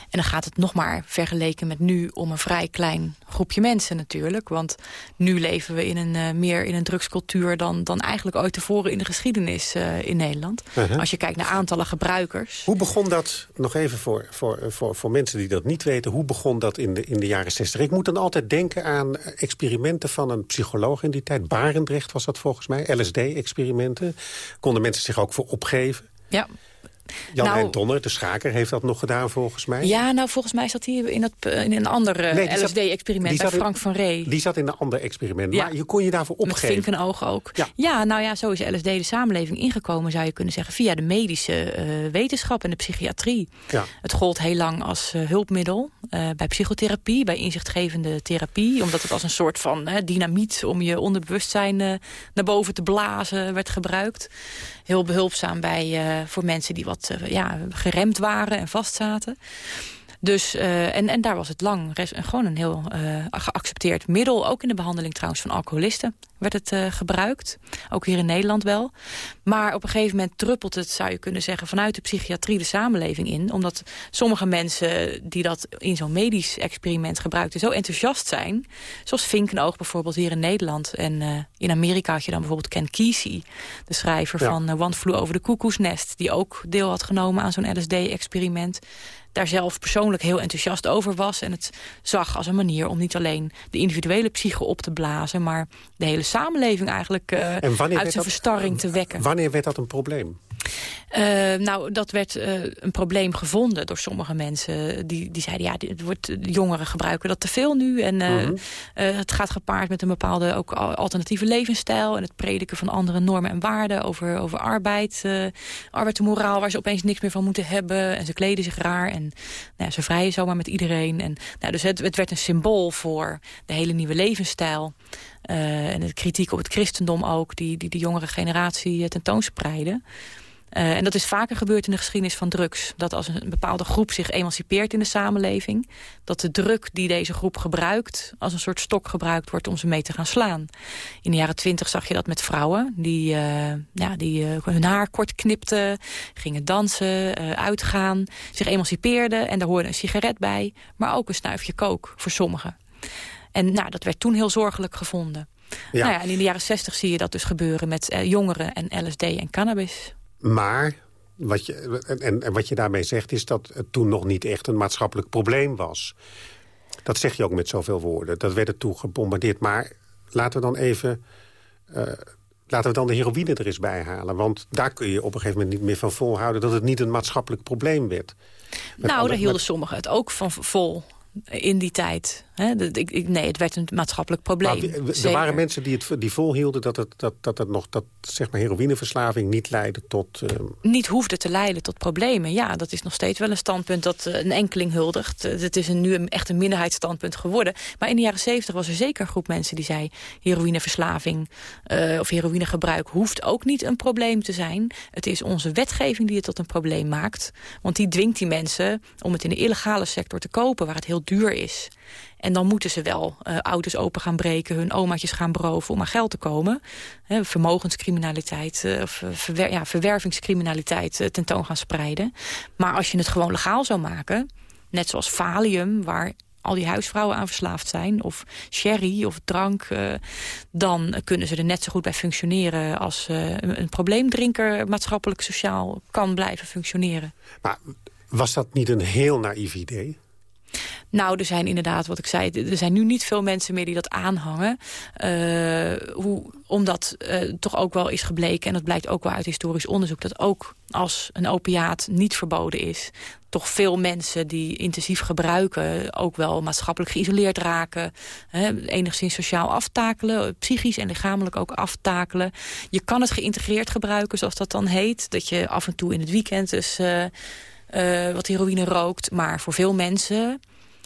En dan gaat het nog maar vergeleken met nu om een vrij klein groepje mensen natuurlijk. Want nu leven we in een, meer in een drugscultuur dan, dan eigenlijk ooit tevoren in de geschiedenis in Nederland. -huh. Als je kijkt naar aantallen gebruikers. Hoe begon dat, nog even voor, voor, voor, voor mensen die dat niet weten... hoe begon dat in de, in de jaren 60? Ik moet dan altijd denken aan experimenten van een psycholoog in die tijd. Barendrecht was dat volgens mij. LSD-experimenten. Konden mensen zich ook voor opgeven. Ja. Jan nou, Donner, de schaker, heeft dat nog gedaan volgens mij. Ja, nou volgens mij zat hij in, dat, in een ander nee, LSD-experiment bij Frank in, van Ree. Die zat in een ander experiment, ja. maar je kon je daarvoor opgeven. Met vinkenoog ook. Ja. ja, nou ja, zo is LSD de samenleving ingekomen, zou je kunnen zeggen... via de medische uh, wetenschap en de psychiatrie. Ja. Het gold heel lang als uh, hulpmiddel uh, bij psychotherapie, bij inzichtgevende therapie... omdat het als een soort van dynamiet om je onderbewustzijn naar boven te blazen werd gebruikt heel behulpzaam bij, uh, voor mensen die wat uh, ja, geremd waren en vastzaten. Dus, uh, en, en daar was het lang gewoon een heel geaccepteerd middel. Ook in de behandeling trouwens van alcoholisten werd het uh, gebruikt. Ook hier in Nederland wel. Maar op een gegeven moment druppelt het, zou je kunnen zeggen... vanuit de psychiatrie de samenleving in. Omdat sommige mensen die dat in zo'n medisch experiment gebruikten... zo enthousiast zijn. Zoals Vinkenoog bijvoorbeeld hier in Nederland. En in Amerika had je dan bijvoorbeeld Ken Kesey. De schrijver ja. van One Flew Over de Koekoesnest. Die ook deel had genomen aan zo'n LSD-experiment daar zelf persoonlijk heel enthousiast over was... en het zag als een manier om niet alleen de individuele psyche op te blazen... maar de hele samenleving eigenlijk uh, uit zijn verstarring te wekken. Wanneer werd dat een probleem? Uh, nou, dat werd uh, een probleem gevonden door sommige mensen. Die, die zeiden, ja, dit wordt, jongeren gebruiken dat te veel nu. En uh, -hmm. het gaat gepaard met een bepaalde ook alternatieve levensstijl... en het prediken van andere normen en waarden over, over arbeid. arbeid en moraal, waar ze opeens niks meer van moeten hebben. En ze kleden zich raar en nou ja, ze vrijen zomaar met iedereen. En, nou, dus het, het werd een symbool voor de hele nieuwe levensstijl. En de kritiek op het christendom ook, die, die de jongere generatie tentoonspreiden. Uh, en dat is vaker gebeurd in de geschiedenis van drugs. Dat als een bepaalde groep zich emancipeert in de samenleving... dat de druk die deze groep gebruikt... als een soort stok gebruikt wordt om ze mee te gaan slaan. In de jaren twintig zag je dat met vrouwen... die, ja, die hun haar kort knipten, gingen dansen, uitgaan... zich emancipeerden en daar hoorde een sigaret bij... maar ook een snuifje kook voor sommigen. En nou, dat werd toen heel zorgelijk gevonden. Ja. Nou ja, en in de jaren 60 zie je dat dus gebeuren met uh, jongeren en LSD en cannabis. Maar wat je, en, en wat je daarmee zegt is dat het toen nog niet echt een maatschappelijk probleem was. Dat zeg je ook met zoveel woorden. Dat werd er toen gebombardeerd. Maar laten we dan even... Uh, laten we dan de heroïne er eens bij halen. Want daar kun je op een gegeven moment niet meer van volhouden... dat het niet een maatschappelijk probleem werd. nou, daar hielden sommigen het ook van vol in die tijd. Ik, nee, het werd een maatschappelijk probleem. er waren mensen die, het, die volhielden dat, het, dat, dat, het nog, dat zeg maar, heroïneverslaving niet leidde tot... Uh... Niet hoefde te leiden tot problemen. Ja, dat is nog steeds wel een standpunt dat uh, een enkeling huldigt. Uh, het is een, nu een, echt een minderheidsstandpunt geworden. Maar in de jaren zeventig was er zeker een groep mensen die zei... heroïneverslaving of heroïnegebruik hoeft ook niet een probleem te zijn. Het is onze wetgeving die het tot een probleem maakt. Want die dwingt die mensen om het in de illegale sector te kopen... waar het heel duur is. En dan moeten ze wel uh, auto's open gaan breken, hun omaatjes gaan beroven om aan geld te komen. vermogenscriminaliteit, uh, of eh, ja, verwervingscriminaliteit tentoon gaan spreiden. Maar als je het gewoon legaal zou maken, net zoals Valium, waar al die huisvrouwen aan verslaafd zijn... of sherry of drank, dan kunnen ze er net zo goed bij functioneren... als uh, een probleemdrinker maatschappelijk sociaal kan blijven functioneren. Maar was dat niet een heel naïef idee? Nou, er zijn inderdaad, wat ik zei... er zijn nu niet veel mensen meer die dat aanhangen. Uh, hoe, omdat uh, toch ook wel is gebleken... en dat blijkt ook wel uit historisch onderzoek... dat ook als een opiaat niet verboden is... toch veel mensen die intensief gebruiken... ook wel maatschappelijk geïsoleerd raken. Hè, enigszins sociaal aftakelen. Psychisch en lichamelijk ook aftakelen. Je kan het geïntegreerd gebruiken, zoals dat dan heet. Dat je af en toe in het weekend dus... uh, wat heroïne rookt. Maar voor veel mensen...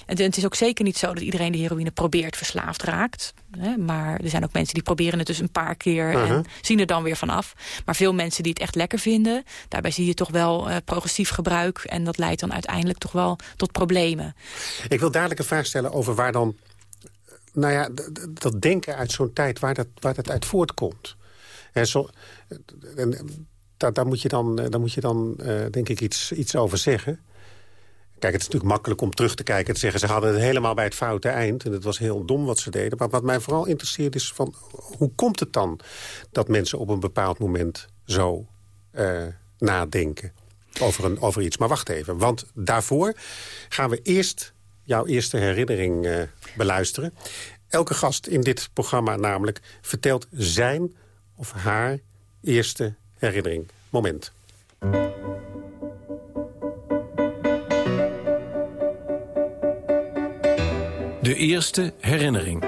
En het is ook zeker niet zo dat iedereen die heroïne probeert verslaafd raakt. Hè? Maar er zijn ook mensen die proberen het dus een paar keer en uh-huh. zien er dan weer vanaf. Maar veel mensen die het echt lekker vinden, daarbij zie je toch wel uh, progressief gebruik. En dat leidt dan uiteindelijk toch wel tot problemen. Ik wil dadelijk een vraag stellen over waar dan, nou ja, dat denken uit zo'n tijd, waar dat, waar dat uit voortkomt. En zo, en, daar, moet je dan, daar moet je dan uh, denk ik iets, iets over zeggen. Kijk, het is natuurlijk makkelijk om terug te kijken en te zeggen... ze hadden het helemaal bij het foute eind en het was heel dom wat ze deden. Maar wat mij vooral interesseert is van... hoe komt het dan dat mensen op een bepaald moment zo uh, nadenken over, een, over iets? Maar wacht even, want daarvoor gaan we eerst jouw eerste herinnering beluisteren. Elke gast in dit programma namelijk vertelt zijn of haar eerste herinnering. Moment. De eerste herinnering.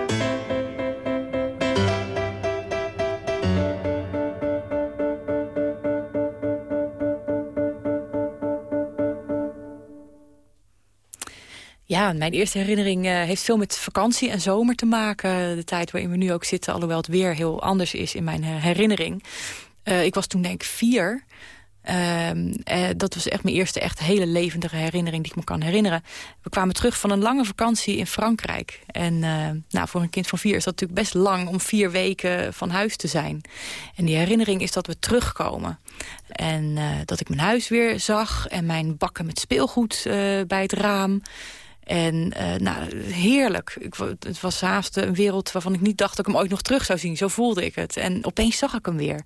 Ja, mijn eerste herinnering uh, heeft veel met vakantie en zomer te maken. De tijd waarin we nu ook zitten, alhoewel het weer heel anders is in mijn herinnering. Uh, ik was toen denk ik vier. Uh, dat was echt mijn eerste echt hele levendige herinnering die ik me kan herinneren. We kwamen terug van een lange vakantie in Frankrijk. En uh, nou, voor een kind van vier is dat natuurlijk best lang om vier weken van huis te zijn. En die herinnering is dat we terugkomen. En dat ik mijn huis weer zag en mijn bakken met speelgoed bij het raam. En uh, nou, heerlijk. Ik, het was haast een wereld waarvan ik niet dacht dat ik hem ooit nog terug zou zien. Zo voelde ik het. En opeens zag ik hem weer.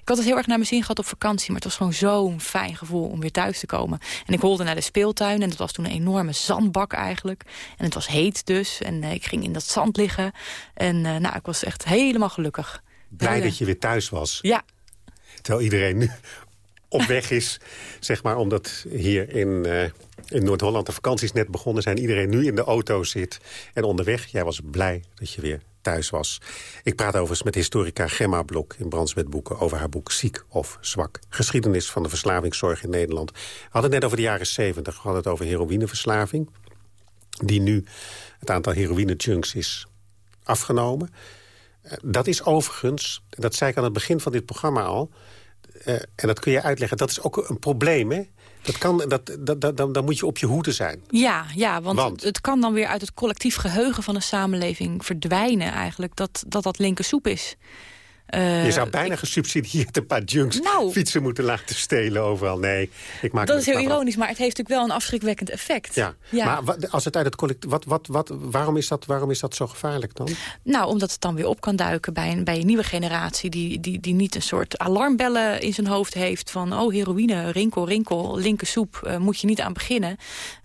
Ik had het heel erg naar mijn zin gehad op vakantie. Maar het was gewoon zo'n fijn gevoel om weer thuis te komen. En ik holde naar de speeltuin. En het was toen een enorme zandbak eigenlijk. En het was heet dus. En uh, ik ging in dat zand liggen. En uh, nou, ik was echt helemaal gelukkig. Blij dat je weer thuis was. Ja. Terwijl iedereen nu op weg is, zeg maar, omdat hier in, uh, in Noord-Holland de vakanties net begonnen zijn. Iedereen nu in de auto zit en onderweg. Jij was blij dat je weer thuis was. Ik praat overigens met historica Gemma Blok in Brands met Boeken... over haar boek Ziek of Zwak. Geschiedenis van de verslavingszorg in Nederland. We hadden het net over de jaren 70. We hadden het over heroïneverslaving. Die nu het aantal heroïne-junks is afgenomen. Eh, dat is overigens, dat zei ik aan het begin van dit programma al... Uh, en dat kun je uitleggen, dat is ook een probleem, hè? Dat kan, dat, dat, dat, dan, dan moet je op je hoede zijn. Ja, ja want, want, Het, kan dan weer uit het collectief geheugen van een samenleving verdwijnen eigenlijk. Dat dat, dat linker soep is. Uh, je zou bijna gesubsidieerd een paar junks nou, fietsen moeten laten stelen overal. Nee, ik maak dat is heel ironisch, maar het heeft natuurlijk wel een afschrikwekkend effect. Ja, maar als het uit het collectief... Wat, wat, wat, waarom, is dat, waarom is dat zo gevaarlijk dan? Nou, omdat het dan weer op kan duiken bij een, bij een nieuwe generatie... Die, die, die niet een soort alarmbellen in zijn hoofd heeft van... oh, heroïne, rinkel, rinkel, linker soep, uh, moet je niet aan beginnen.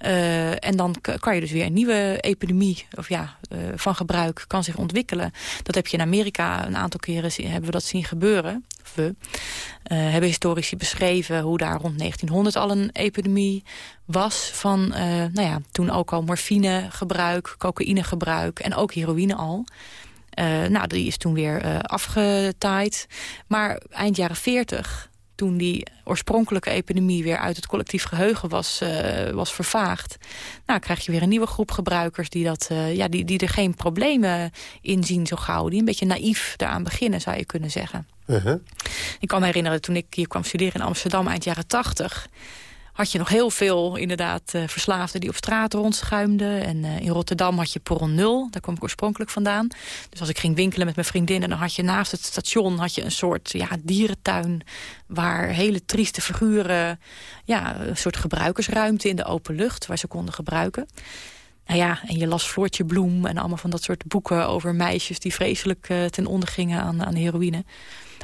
Uh, en dan kan je dus weer een nieuwe epidemie of ja, van gebruik kan zich ontwikkelen. Dat heb je in Amerika een aantal keren hebben we dat zien gebeuren. We hebben historici beschreven hoe daar rond 1900 al een epidemie was van, nou ja, toen ook al morfinegebruik, cocaïnegebruik en ook heroïne al. Uh, nou, die is toen weer uh, afgetaaid. Maar eind jaren 40 toen die oorspronkelijke epidemie weer uit het collectief geheugen was, uh, was vervaagd. Nou, krijg je weer een nieuwe groep gebruikers die, dat, uh, ja, die, die er geen problemen in zien zo gauw. Die een beetje naïef daaraan beginnen, zou je kunnen zeggen. Uh -huh. Ik kan me herinneren toen ik hier kwam studeren in Amsterdam eind jaren tachtig had je nog heel veel inderdaad uh, verslaafden die op straat rondschuimden. En uh, in Rotterdam had je Poron Nul, daar kom ik oorspronkelijk vandaan. Dus als ik ging winkelen met mijn vriendinnen... dan had je naast het station had je een soort ja, dierentuin... waar hele trieste figuren, ja, een soort gebruikersruimte in de open lucht... waar ze konden gebruiken. Nou ja, en je las Floortje Bloem en allemaal van dat soort boeken over meisjes... die vreselijk uh, ten onder gingen aan, aan heroïne.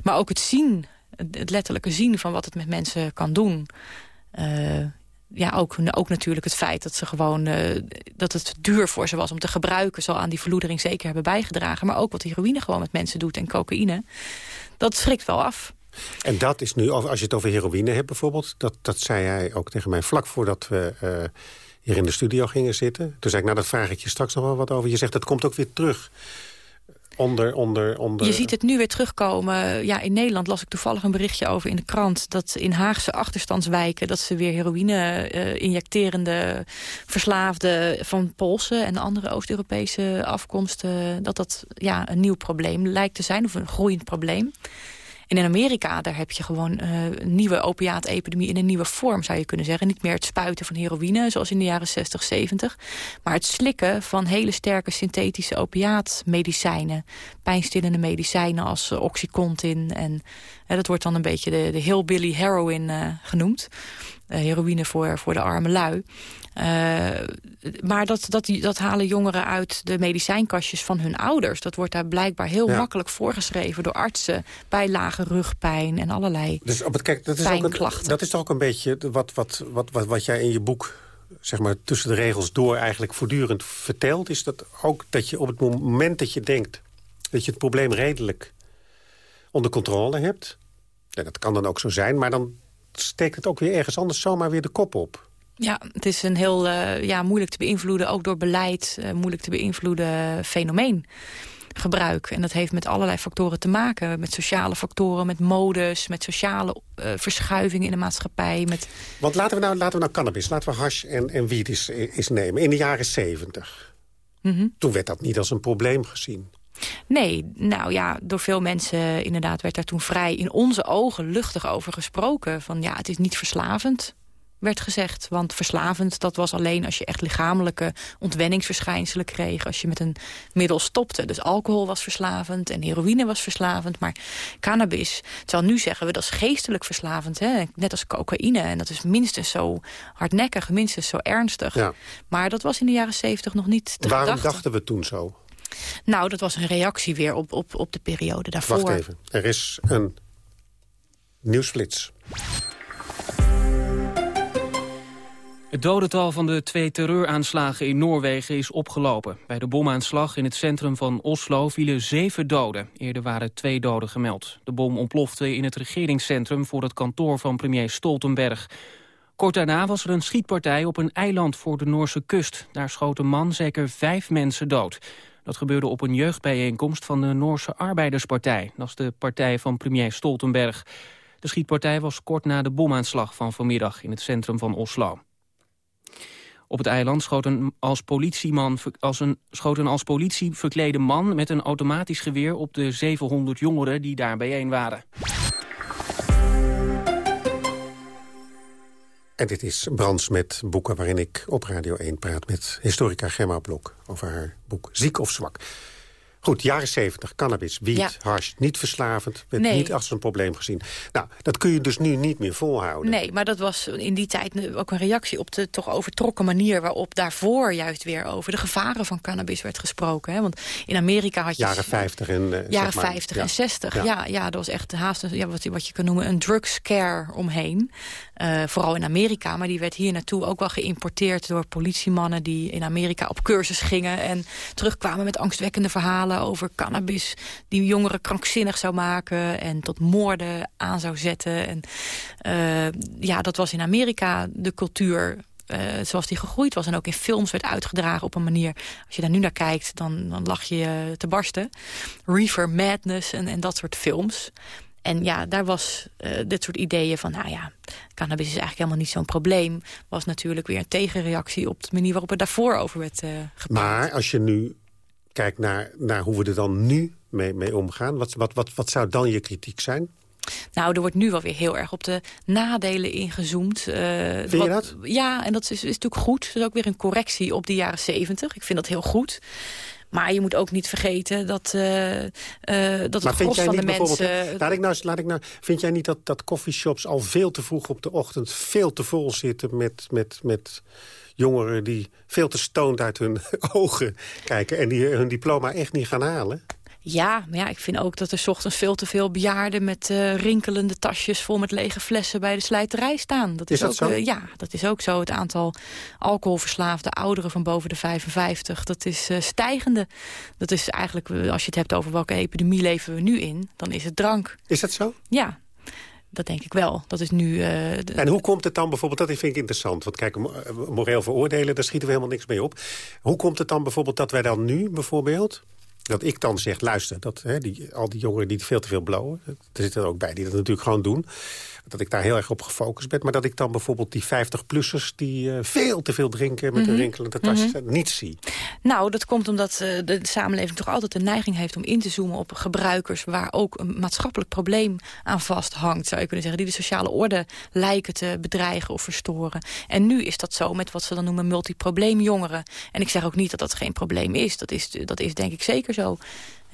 Maar ook het zien, het letterlijke zien van wat het met mensen kan doen... Uh, ja, ook, ook natuurlijk het feit dat, ze gewoon, uh, dat het duur voor ze was om te gebruiken... zal aan die verloedering zeker hebben bijgedragen. Maar ook wat heroïne gewoon met mensen doet en cocaïne. Dat schrikt wel af. En dat is nu, als je het over heroïne hebt bijvoorbeeld... dat, dat zei hij ook tegen mij vlak voordat we uh, hier in de studio gingen zitten. Toen zei ik, nou, dat vraag ik je straks nog wel wat over. Je zegt, dat komt ook weer terug. Onder, onder, onder... Je ziet het nu weer terugkomen. Ja, in Nederland las ik toevallig een berichtje over in de krant... dat in Haagse achterstandswijken... dat ze weer heroïne-injecterende uh, verslaafden van Poolse... en andere Oost-Europese afkomsten... dat dat ja, een nieuw probleem lijkt te zijn, of een groeiend probleem. In Amerika, daar heb je gewoon uh, een nieuwe opiaatepidemie in een nieuwe vorm, zou je kunnen zeggen. Niet meer het spuiten van heroïne, zoals in de jaren 60, 70. Maar het slikken van hele sterke synthetische opiaatmedicijnen. Pijnstillende medicijnen als Oxycontin. En uh, dat wordt dan een beetje de, de hillbilly heroin genoemd. heroïne voor, voor de arme lui. Uh, maar dat, dat, dat halen jongeren uit de medicijnkastjes van hun ouders. Dat wordt daar blijkbaar heel ja. makkelijk voorgeschreven door artsen... bij lage rugpijn en allerlei dus op het, kijk, dat is ook een, Dat is toch ook een beetje wat, wat, wat, wat, wat jij in je boek zeg maar, tussen de regels door eigenlijk voortdurend vertelt... is dat ook dat je op het moment dat je denkt... dat je het probleem redelijk onder controle hebt... en dat kan dan ook zo zijn, maar dan steekt het ook weer ergens anders zomaar weer de kop op. Ja, het is een heel uh, ja, moeilijk te beïnvloeden, ook door beleid, uh, moeilijk te beïnvloeden fenomeen. Gebruik. En dat heeft met allerlei factoren te maken. Met sociale factoren, met modes, met sociale uh, verschuivingen in de maatschappij. Met... Want laten we nou, laten we nou cannabis, laten we hash en, en wiet eens, eens nemen. In de jaren zeventig. Mm -hmm. Toen werd dat niet als een probleem gezien. Nee, nou ja, door veel mensen inderdaad werd daar toen vrij in onze ogen luchtig over gesproken. Van ja, het is niet verslavend werd gezegd. Want verslavend, dat was alleen als je echt lichamelijke ontwenningsverschijnselen kreeg. Als je met een middel stopte. Dus alcohol was verslavend en heroïne was verslavend. Maar cannabis, terwijl nu zeggen we dat is geestelijk verslavend. Hè? Net als cocaïne. En dat is minstens zo hardnekkig, minstens zo ernstig. Ja. Maar dat was in de jaren zeventig nog niet de Waarom gedachte. dachten we toen zo? Nou, dat was een reactie weer op, op, op de periode daarvoor. Wacht even, er is een nieuwsflits. Het dodental van de twee terreuraanslagen in Noorwegen is opgelopen. Bij de bomaanslag in het centrum van Oslo vielen zeven doden. Eerder waren twee doden gemeld. De bom ontplofte in het regeringscentrum voor het kantoor van premier Stoltenberg. Kort daarna was er een schietpartij op een eiland voor de Noorse kust. Daar schoot een man zeker vijf mensen dood. Dat gebeurde op een jeugdbijeenkomst van de Noorse Arbeiderspartij. Dat is de partij van premier Stoltenberg. De schietpartij was kort na de bomaanslag van vanmiddag in het centrum van Oslo. Op het eiland schoot een als, politieman, als een, schoot een als politie verklede man met een automatisch geweer op de 700 jongeren die daar bijeen waren. En dit is Brands met boeken waarin ik op Radio 1 praat met historica Gemma Blok over haar boek Ziek of Zwak. Goed, jaren 70, cannabis, wiet, Ja. hash, niet verslavend. Werd Nee. niet als een probleem gezien. Nou, dat kun je dus nu niet meer volhouden. Nee, maar dat was in die tijd ook een reactie op de toch overtrokken manier... waarop daarvoor juist weer over de gevaren van cannabis werd gesproken. Hè? Want in Amerika had je... Jaren 50 en... eh, Jaren zeg maar, 50 ja. en 60. Ja, Ja. ja, dat was echt haast een- ja, wat, wat je kan noemen een drugscare omheen. Eh, vooral in Amerika, maar die werd hier naartoe ook wel geïmporteerd... door politiemannen die in Amerika op cursus gingen... en terugkwamen met angstwekkende verhalen over cannabis... die jongeren krankzinnig zou maken en tot moorden aan zou zetten. En, eh, ja, dat was in Amerika de cultuur eh, zoals die gegroeid was. En ook in films werd uitgedragen op een manier... als je daar nu naar kijkt, dan, dan lach je te barsten. Reefer Madness en, en dat soort films. En ja, daar was eh, dit soort ideeën van... nou ja, cannabis is eigenlijk helemaal niet zo'n probleem... was natuurlijk weer een tegenreactie op de manier waarop er daarvoor over werd eh gepraat. Maar als je nu kijkt naar, naar hoe we er dan nu mee, mee omgaan... Wat, wat, wat, wat zou dan je kritiek zijn? Nou, er wordt nu wel weer heel erg op de nadelen ingezoomd. Eh, Vind je dat? Ja, en dat is, is natuurlijk goed. Dat is ook weer een correctie op de jaren zeventig. Ik vind dat heel goed. Maar je moet ook niet vergeten dat, eh, eh, dat Maar het gros van de bijvoorbeeld... mensen... Laat ik nou, laat ik nou, vind jij niet dat, dat coffeeshops al veel te vroeg op de ochtend... veel te vol zitten met, met, met jongeren die veel te stoned uit hun ogen kijken... en die hun diploma echt niet gaan halen? Ja, maar ja, ik vind ook dat er 's ochtends veel te veel bejaarden... met eh, rinkelende tasjes vol met lege flessen bij de slijterij staan. Dat Is dat ook, zo? eh, ja, dat is ook zo. Het aantal alcoholverslaafde ouderen van boven de 55... dat is eh, stijgende. Dat is eigenlijk, als je het hebt over welke epidemie leven we nu in... dan is het drank. Is dat zo? Ja, dat denk ik wel. Dat is nu... En hoe komt het dan bijvoorbeeld, dat vind ik interessant... want kijk, mo- moreel veroordelen, daar schieten we helemaal niks mee op. Hoe komt het dan bijvoorbeeld dat wij dan nu bijvoorbeeld... dat ik dan zeg, luister, dat, hè, die, al die jongeren die veel te veel blowen... er zitten er ook bij die dat natuurlijk gewoon doen... dat ik daar heel erg op gefocust ben... maar dat ik dan bijvoorbeeld die 50-plussers... die eh, veel te veel drinken met een rinkelende tasjes... niet zie. Nou, dat komt omdat eh, de samenleving toch altijd de neiging heeft om in te zoomen op gebruikers waar ook een maatschappelijk probleem aan vasthangt, zou je kunnen zeggen, die de sociale orde lijken te bedreigen of verstoren. En nu is dat zo met wat ze dan noemen multiprobleemjongeren. En ik zeg ook niet dat dat geen probleem is. Dat is, dat is denk ik zeker zo.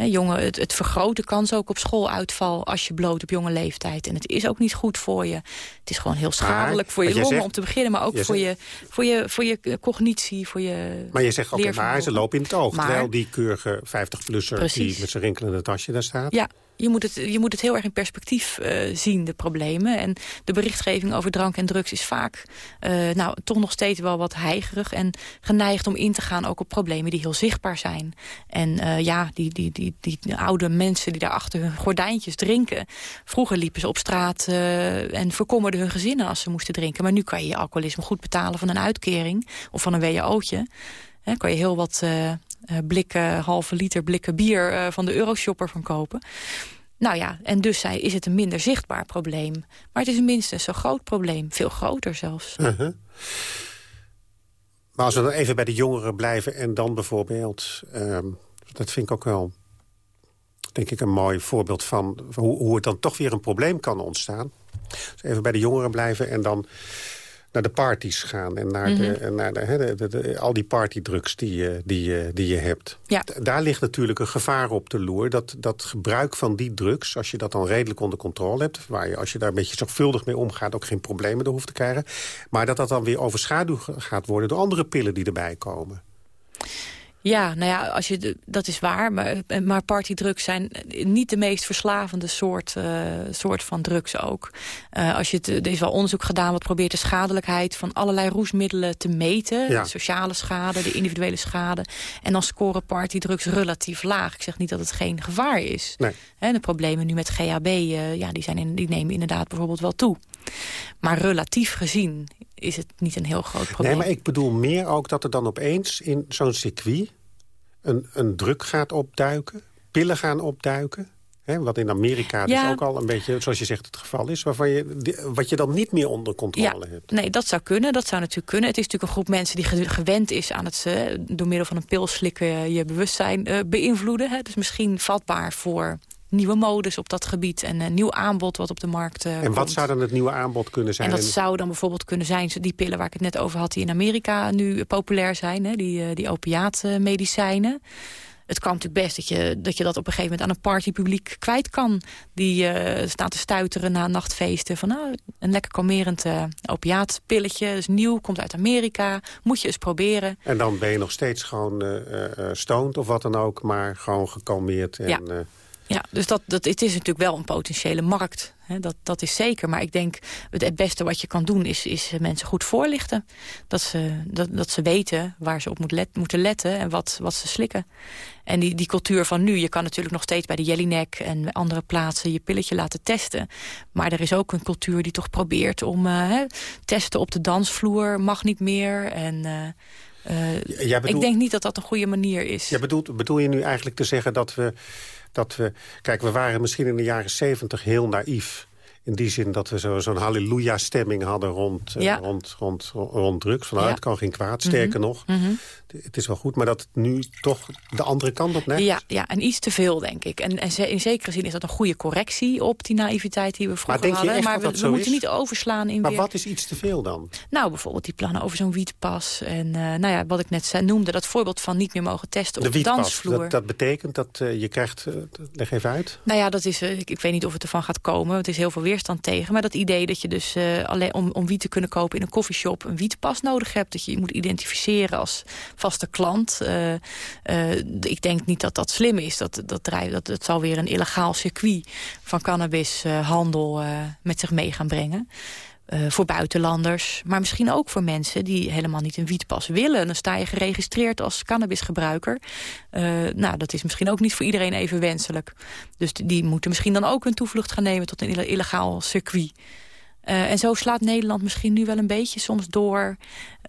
Jongen, het, het vergroot de kans ook op schooluitval als je bloot op jonge leeftijd. En het is ook niet goed voor je. Het is gewoon heel schadelijk voor je longen zegt- om te beginnen, maar ook voor je, voor, je, voor je cognitie, voor je Maar je zegt, oké, maar ze lopen in het oog. Maar- Terwijl die keurige 50-plusser die met zijn rinkelende tasje daar staat... Ja, je moet het, je moet het heel erg in perspectief eh, zien, de problemen. En de berichtgeving over drank en drugs is vaak eh, nou, toch nog steeds wel wat heigerig... en geneigd om in te gaan ook op problemen die heel zichtbaar zijn. En eh, ja, die, die, die, die, oude mensen die daar achter hun gordijntjes drinken... vroeger liepen ze op straat en verkommerden hun gezinnen als ze moesten drinken. Maar nu kan je je alcoholisme goed betalen van een uitkering of van een WO'tje. Kan je heel wat blikken, halve liter blikken bier eh, van de Euroshopper van kopen. Nou ja, en dus zij, is het een minder zichtbaar probleem. Maar het is minstens zo groot probleem. Veel groter zelfs. Uh-huh. Maar als we dan even bij de jongeren blijven en dan bijvoorbeeld... ehm, dat vind ik ook wel, denk ik, een mooi voorbeeld van... van hoe, hoe het dan toch weer een probleem kan ontstaan. Dus even bij de jongeren blijven en dan naar de parties gaan... en naar, de, en naar de, al die partydrugs die je, die, je- die je hebt. Ja. Daar ligt natuurlijk een gevaar op de loer. Dat, dat gebruik van die drugs, als je dat dan redelijk onder controle hebt... waar je, als je daar een beetje zorgvuldig mee omgaat... ook geen problemen door hoeft te krijgen... maar dat dat dan weer overschaduwd gaat worden... door andere pillen die erbij komen. Ja, nou ja, als je dat is waar. Maar, maar partydrugs zijn niet de meest verslavende soort, eh, soort van drugs ook. Eh, als je het, er is wel onderzoek gedaan wat probeert de schadelijkheid van allerlei roesmiddelen te meten. Ja. De sociale schade, de individuele schade. En dan scoren partydrugs relatief laag. Ik zeg niet dat het geen gevaar is. Nee. De problemen nu met GHB, eh, ja, die, zijn in, die nemen inderdaad bijvoorbeeld wel toe. Maar relatief gezien is het niet een heel groot probleem. Nee, maar ik bedoel meer ook dat er dan opeens in zo'n circuit... een, een druk gaat opduiken, pillen gaan opduiken... Hè, wat in Amerika dus Ja. ook al een beetje, zoals je zegt, het geval is... Waarvan je, wat je dan niet meer onder controle hebt. Nee, dat zou kunnen. Dat zou natuurlijk kunnen. Het is natuurlijk een groep mensen die ge- gewend is aan het eh, door middel van een pil slikken eh, je bewustzijn eh, beïnvloeden. Hè. Dus misschien vatbaar voor nieuwe modes op dat gebied en een nieuw aanbod wat op de markt eh, En wat komt. zou dan het nieuwe aanbod kunnen zijn? En dat zou dan bijvoorbeeld kunnen zijn, die pillen waar ik het net over had... die in Amerika nu populair zijn, hè, die, eh, die opiaatmedicijnen. het kan natuurlijk best dat je, dat je dat op een gegeven moment aan een partypubliek kwijt kan. Die uh, staat te stuiteren na nachtfeesten. Van nou, een lekker kalmerend uh, opiaatpilletje. is nieuw, komt uit Amerika. Moet je eens proberen. En dan ben je nog steeds gewoon uh, stoned of wat dan ook. Maar gewoon gekalmeerd. En, ja. Ja, dus dat, dat, het is natuurlijk wel een potentiële markt. Hè, dat, dat is zeker. Maar ik denk, het beste wat je kan doen is, is mensen goed voorlichten. Dat ze, dat, dat ze weten waar ze op moet let, moeten letten en wat, wat ze slikken. En die, die cultuur van nu, je kan natuurlijk nog steeds bij de Jellinek... en andere plaatsen je pilletje laten testen. Maar er is ook een cultuur die toch probeert om... Uh, testen op de dansvloer mag niet meer en... Uh, uh, ik denk niet dat dat een goede manier is. Ja, bedoelt, bedoel je nu eigenlijk te zeggen dat we dat we... Kijk, we waren misschien in de jaren zeventig heel naïef. In die zin dat we zo'n zo halleluja-stemming hadden rond, uh, rond, rond, rond drugs. Vanuit ja. kan geen kwaad, sterker mhm. nog. Mm -hmm. Het is wel goed, maar dat het nu toch de andere kant op neigt. Ja, ja en iets te veel, denk ik. En, en in zekere zin is dat een goede correctie op die naïviteit die we vroeger maar hadden. maar we, we moeten niet overslaan in Maar weer... wat is iets te veel dan? Nou, bijvoorbeeld die plannen over zo'n wietpas. En uh, nou ja, wat ik net zei, noemde, dat voorbeeld van niet meer mogen testen de op de dansvloer. Dat, dat betekent dat uh, je krijgt... Uh, leg even uit. Nou ja, dat is, ik, ik, weet niet of het ervan gaat komen. Het is heel veel weerstand tegen. Maar dat idee dat je dus alleen om, om wiet te kunnen kopen in een koffieshop... een wietpas nodig hebt. Dat je je moet identificeren als vaste klant. Uh, uh, ik denk niet dat dat slim is. Dat, dat, dat, dat zal weer een illegaal circuit van cannabishandel met zich mee gaan brengen. Voor buitenlanders, maar misschien ook voor mensen die helemaal niet een wietpas willen. Dan sta je geregistreerd als cannabisgebruiker. nou, dat is misschien ook niet voor iedereen even wenselijk. Dus die moeten misschien dan ook een toevlucht gaan nemen tot een illegaal circuit. Uh, en zo slaat Nederland misschien nu wel een beetje soms door.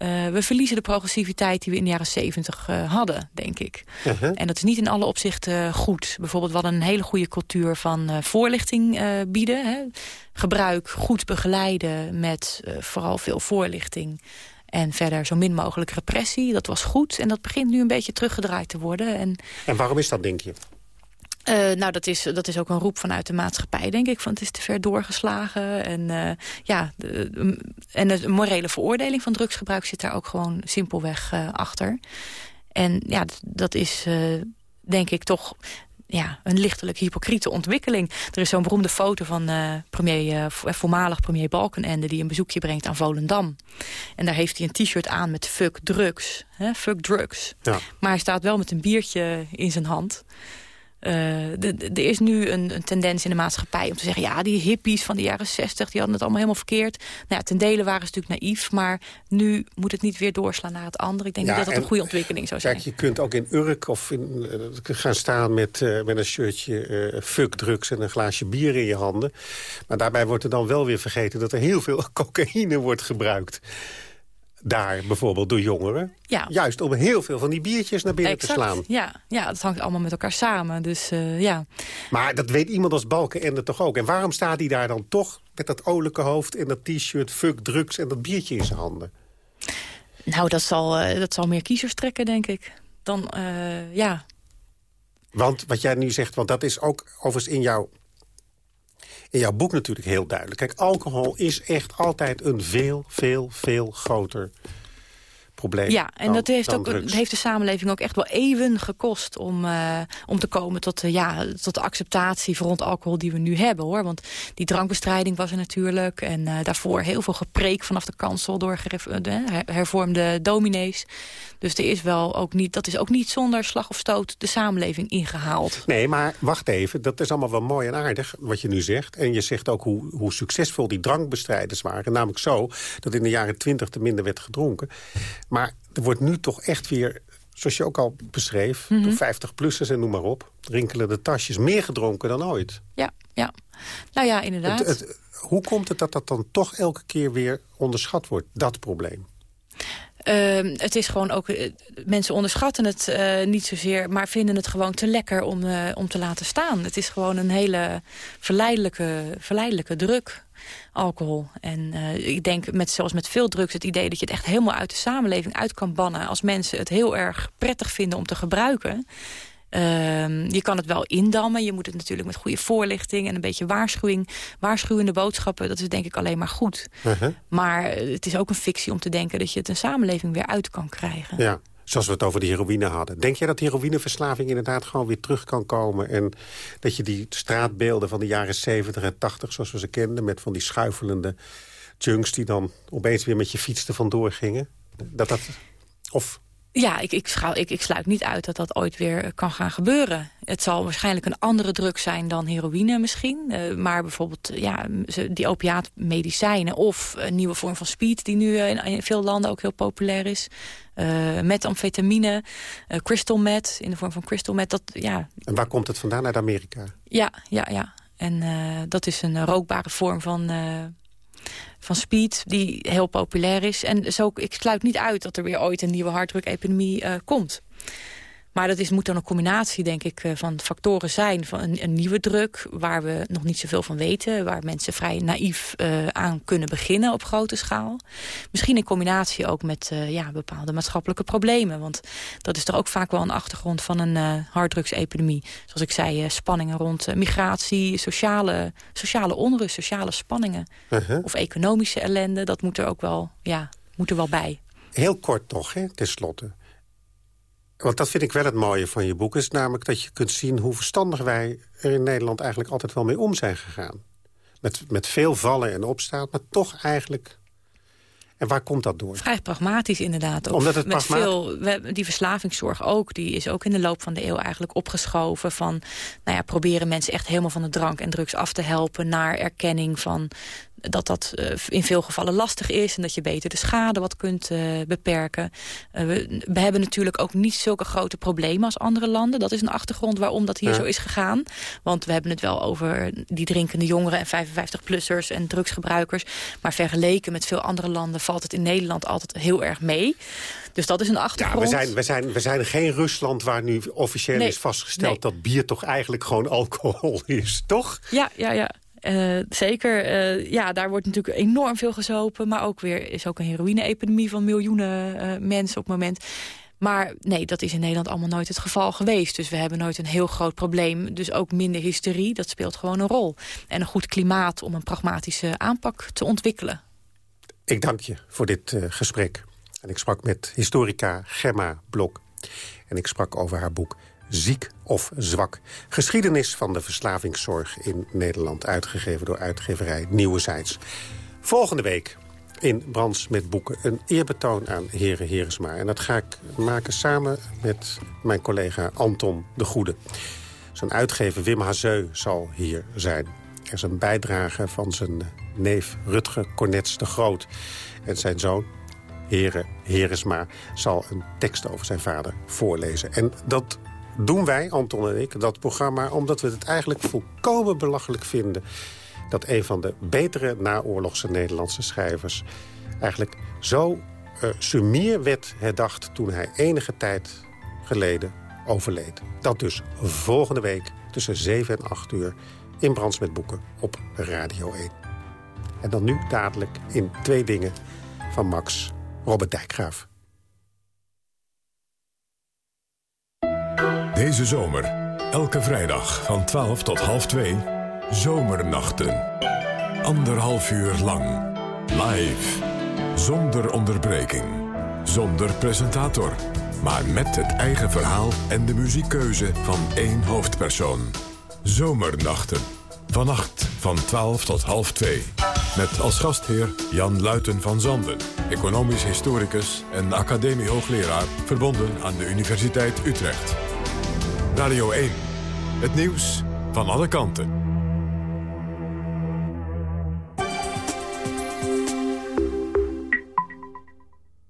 Uh, we verliezen de progressiviteit die we in de jaren zeventig uh, hadden, denk ik. Uh -huh. En dat is niet in alle opzichten goed. Bijvoorbeeld, we hadden een hele goede cultuur van voorlichting bieden. Hè. Gebruik goed begeleiden met vooral veel voorlichting. En verder zo min mogelijk repressie. Dat was goed. En dat begint nu een beetje teruggedraaid te worden. En, en waarom is dat, denk je? Uh, nou, dat is, dat is ook een roep vanuit de maatschappij, denk ik. Van het is te ver doorgeslagen. En, uh, ja, de, en de morele veroordeling van drugsgebruik zit daar ook gewoon simpelweg uh, achter. En ja, dat is denk ik toch ja, een lichtelijk hypocriete ontwikkeling. Er is zo'n beroemde foto van uh, premier, uh, voormalig premier Balkenende... die een bezoekje brengt aan Volendam. En daar heeft hij een t-shirt aan met fuck drugs. Hè? Fuck drugs. Ja. Maar hij staat wel met een biertje in zijn hand... Uh, er is nu een, een, tendens in de maatschappij om te zeggen... ja, die hippies van de jaren zestig, die hadden het allemaal helemaal verkeerd. Nou ja, ten dele waren ze natuurlijk naïef... maar nu moet het niet weer doorslaan naar het andere. Ik denk ja, niet dat dat een goede ontwikkeling zou zijn. Kijk, je kunt ook in Urk of in, uh, gaan staan met, uh, met een shirtje fuck drugs... en een glaasje bier in je handen. Maar daarbij wordt er dan wel weer vergeten... dat er heel veel cocaïne wordt gebruikt daar bijvoorbeeld door jongeren. Ja. Juist om heel veel van die biertjes naar binnen exact. te slaan. Ja, ja, dat hangt allemaal met elkaar samen. Dus, uh, ja. Maar dat weet iemand als Balkenende toch ook. En waarom staat hij daar dan toch met dat olijke hoofd... en dat t-shirt, fuck drugs en dat biertje in zijn handen? Nou, dat zal, uh, dat zal meer kiezers trekken, denk ik. Dan, uh, ja... Want wat jij nu zegt, want dat is ook overigens in jouw in jouw boek natuurlijk heel duidelijk. Kijk, alcohol is echt altijd een veel, veel, veel groter probleem. Ja, en dan, dat heeft, ook, heeft de samenleving ook echt wel even gekost om, uh, om te komen tot, uh, ja, tot de acceptatie rond alcohol die we nu hebben. hoor. Want die drankbestrijding was er natuurlijk. En uh, daarvoor heel veel gepreek vanaf de kansel door hervormde dominees. Dus er is wel ook niet, dat is ook niet zonder slag of stoot de samenleving ingehaald. Nee, maar wacht even. Dat is allemaal wel mooi en aardig wat je nu zegt. En je zegt ook hoe, hoe succesvol die drankbestrijders waren. Namelijk zo dat in de jaren twintig te minder werd gedronken. Maar er wordt nu toch echt weer, zoals je ook al beschreef... Mm -hmm. 50-plussers en noem maar op, rinkelen de tasjes... meer gedronken dan ooit. Ja, ja. Nou ja, inderdaad. Het, het, hoe komt het dat dat dan toch elke keer weer onderschat wordt, dat probleem? Uh, het is gewoon ook, uh, mensen onderschatten het uh, niet zozeer... maar vinden het gewoon te lekker om, uh, om te laten staan. Het is gewoon een hele verleidelijke, verleidelijke druk, alcohol. En ik denk, met, zoals met veel drugs, het idee dat je het echt helemaal uit de samenleving uit kan bannen... als mensen het heel erg prettig vinden om te gebruiken... Uh, je kan het wel indammen. Je moet het natuurlijk met goede voorlichting en een beetje waarschuwing. Waarschuwende boodschappen, dat is denk ik alleen maar goed. Uh -huh. Maar het is ook een fictie om te denken dat je het een samenleving weer uit kan krijgen. Ja. Zoals we het over de heroïne hadden. Denk jij dat heroïneverslaving inderdaad gewoon weer terug kan komen? En dat je die straatbeelden van de jaren 70 en 80, zoals we ze kenden... met van die schuifelende junks die dan opeens weer met je fiets er vandoor gingen? Dat dat... Of ja, ik, ik, ik, ik, sluit niet uit dat dat ooit weer kan gaan gebeuren. Het zal waarschijnlijk een andere drug zijn dan heroïne misschien. Uh, maar bijvoorbeeld ja, die opiaatmedicijnen of een nieuwe vorm van speed... die nu in, in veel landen ook heel populair is. Uh, met amfetamine, uh, crystal meth, in de vorm van crystal meth. Dat, ja. En waar komt het vandaan? Uit Amerika? Ja, ja, ja. En dat is een rookbare vorm van van speed, die heel populair is. En zo, ik sluit niet uit dat er weer ooit een nieuwe harddruk-epidemie uh, komt. Maar dat is, moet dan een combinatie, denk ik, eh, van factoren zijn. Van een, een, nieuwe druk, waar we nog niet zoveel van weten. Waar mensen vrij naïef uh, aan kunnen beginnen op grote schaal. Misschien in combinatie ook met uh, ja, bepaalde maatschappelijke problemen. Want dat is toch ook vaak wel een achtergrond van een uh, harddrugsepidemie. Zoals ik zei, spanningen rond migratie, sociale, sociale onrust, sociale spanningen. -huh. Of economische ellende, dat moet er ook wel, ja, moet er wel bij. Heel kort nog, hè, tenslotte. Want dat vind ik wel het mooie van je boek... is namelijk dat je kunt zien hoe verstandig wij er in Nederland... eigenlijk altijd wel mee om zijn gegaan. Met, met veel vallen en opstaan, maar toch eigenlijk... En waar komt dat door? Vrij pragmatisch inderdaad. Omdat het met veel, die verslavingszorg ook, die is ook in de loop van de eeuw eigenlijk opgeschoven. Van, nou ja, proberen mensen echt helemaal van de drank en drugs af te helpen... naar erkenning van dat dat uh, in veel gevallen lastig is... en dat je beter de schade wat kunt uh, beperken. Uh, we, we, hebben natuurlijk ook niet zulke grote problemen als andere landen. Dat is een achtergrond waarom dat hier ja. zo is gegaan. Want we hebben het wel over die drinkende jongeren... en 55-plussers en drugsgebruikers. Maar vergeleken met veel andere landen... valt het in Nederland altijd heel erg mee. Dus dat is een achtergrond. Ja, we zijn, we zijn, we zijn geen Rusland waar nu officieel nee. is vastgesteld... Nee. dat bier toch eigenlijk gewoon alcohol is, toch? Ja, ja, ja. Uh, zeker, uh, ja, daar wordt natuurlijk enorm veel gezopen. Maar ook weer is ook een heroïne-epidemie van miljoenen uh, mensen op het moment. Maar nee, dat is in Nederland allemaal nooit het geval geweest. Dus we hebben nooit een heel groot probleem. Dus ook minder hysterie, dat speelt gewoon een rol. En een goed klimaat om een pragmatische aanpak te ontwikkelen. Ik dank je voor dit gesprek. En ik sprak met historica Gemma Blok. En ik sprak over haar boek ziek of zwak. Geschiedenis van de verslavingszorg in Nederland. Uitgegeven door uitgeverij Nieuwe Zijds. Volgende week in Brands met Boeken een eerbetoon aan Heren Heresma. En dat ga ik maken samen met mijn collega Anton de Goede. Zijn uitgever Wim Hazeu zal hier zijn. Er is een bijdrage van zijn neef Rutger Cornets de Groot... en zijn zoon Heren Heresma zal een tekst over zijn vader voorlezen. En dat doen wij, Anton en ik, dat programma... omdat we het eigenlijk volkomen belachelijk vinden... dat een van de betere naoorlogse Nederlandse schrijvers... eigenlijk zo uh, sumier werd herdacht toen hij enige tijd geleden overleed. Dat dus volgende week tussen 7 en 8 uur in Brands met Boeken op Radio 1. En dan nu dadelijk in twee dingen van Max Robert Dijkgraaf. Deze zomer, elke vrijdag van 12 tot half 2, Zomernachten. Anderhalf uur lang. Live. Zonder onderbreking. Zonder presentator. Maar met het eigen verhaal en de muziekkeuze van één hoofdpersoon. Zomernachten. Vannacht van 12 tot half 2. Met als gastheer Jan Luiten van Zanden. Economisch historicus en academiehoogleraar verbonden aan de Universiteit Utrecht. Radio 1. Het nieuws van alle kanten.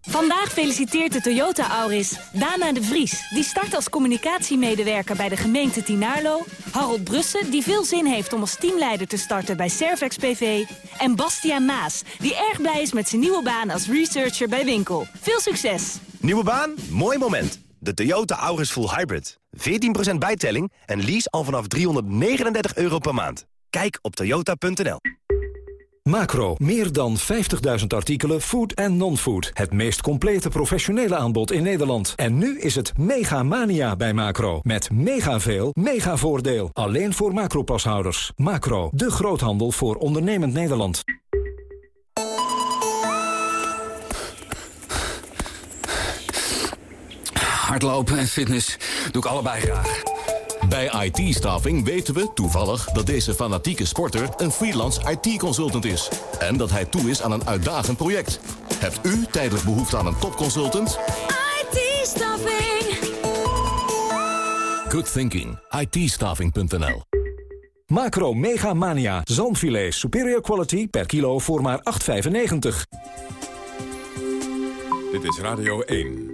Vandaag feliciteert de Toyota Auris Dana de Vries. Die start als communicatiemedewerker bij de gemeente Tinarlo. Harold Brussen, die veel zin heeft om als teamleider te starten bij Servex PV. En Bastiaan Maas, die erg blij is met zijn nieuwe baan als researcher bij Winkel. Veel succes! Nieuwe baan? Mooi moment. De Toyota Auris Full Hybrid. 14% bijtelling en lease al vanaf 339 euro per maand. Kijk op toyota.nl. Macro, meer dan 50.000 artikelen, food en non-food. Het meest complete professionele aanbod in Nederland. En nu is het mega mania bij Macro. Met mega veel, mega voordeel. Alleen voor Macro-pashouders. Macro, de groothandel voor ondernemend Nederland. Hardlopen en fitness doe ik allebei graag. Bij IT-staffing weten we toevallig dat deze fanatieke sporter een freelance IT-consultant is. En dat hij toe is aan een uitdagend project. Hebt u tijdelijk behoefte aan een topconsultant? IT-staffing. Good thinking. it Macro Mega Mania. Zandfilet superior quality per kilo voor maar 8,95. Dit is Radio 1.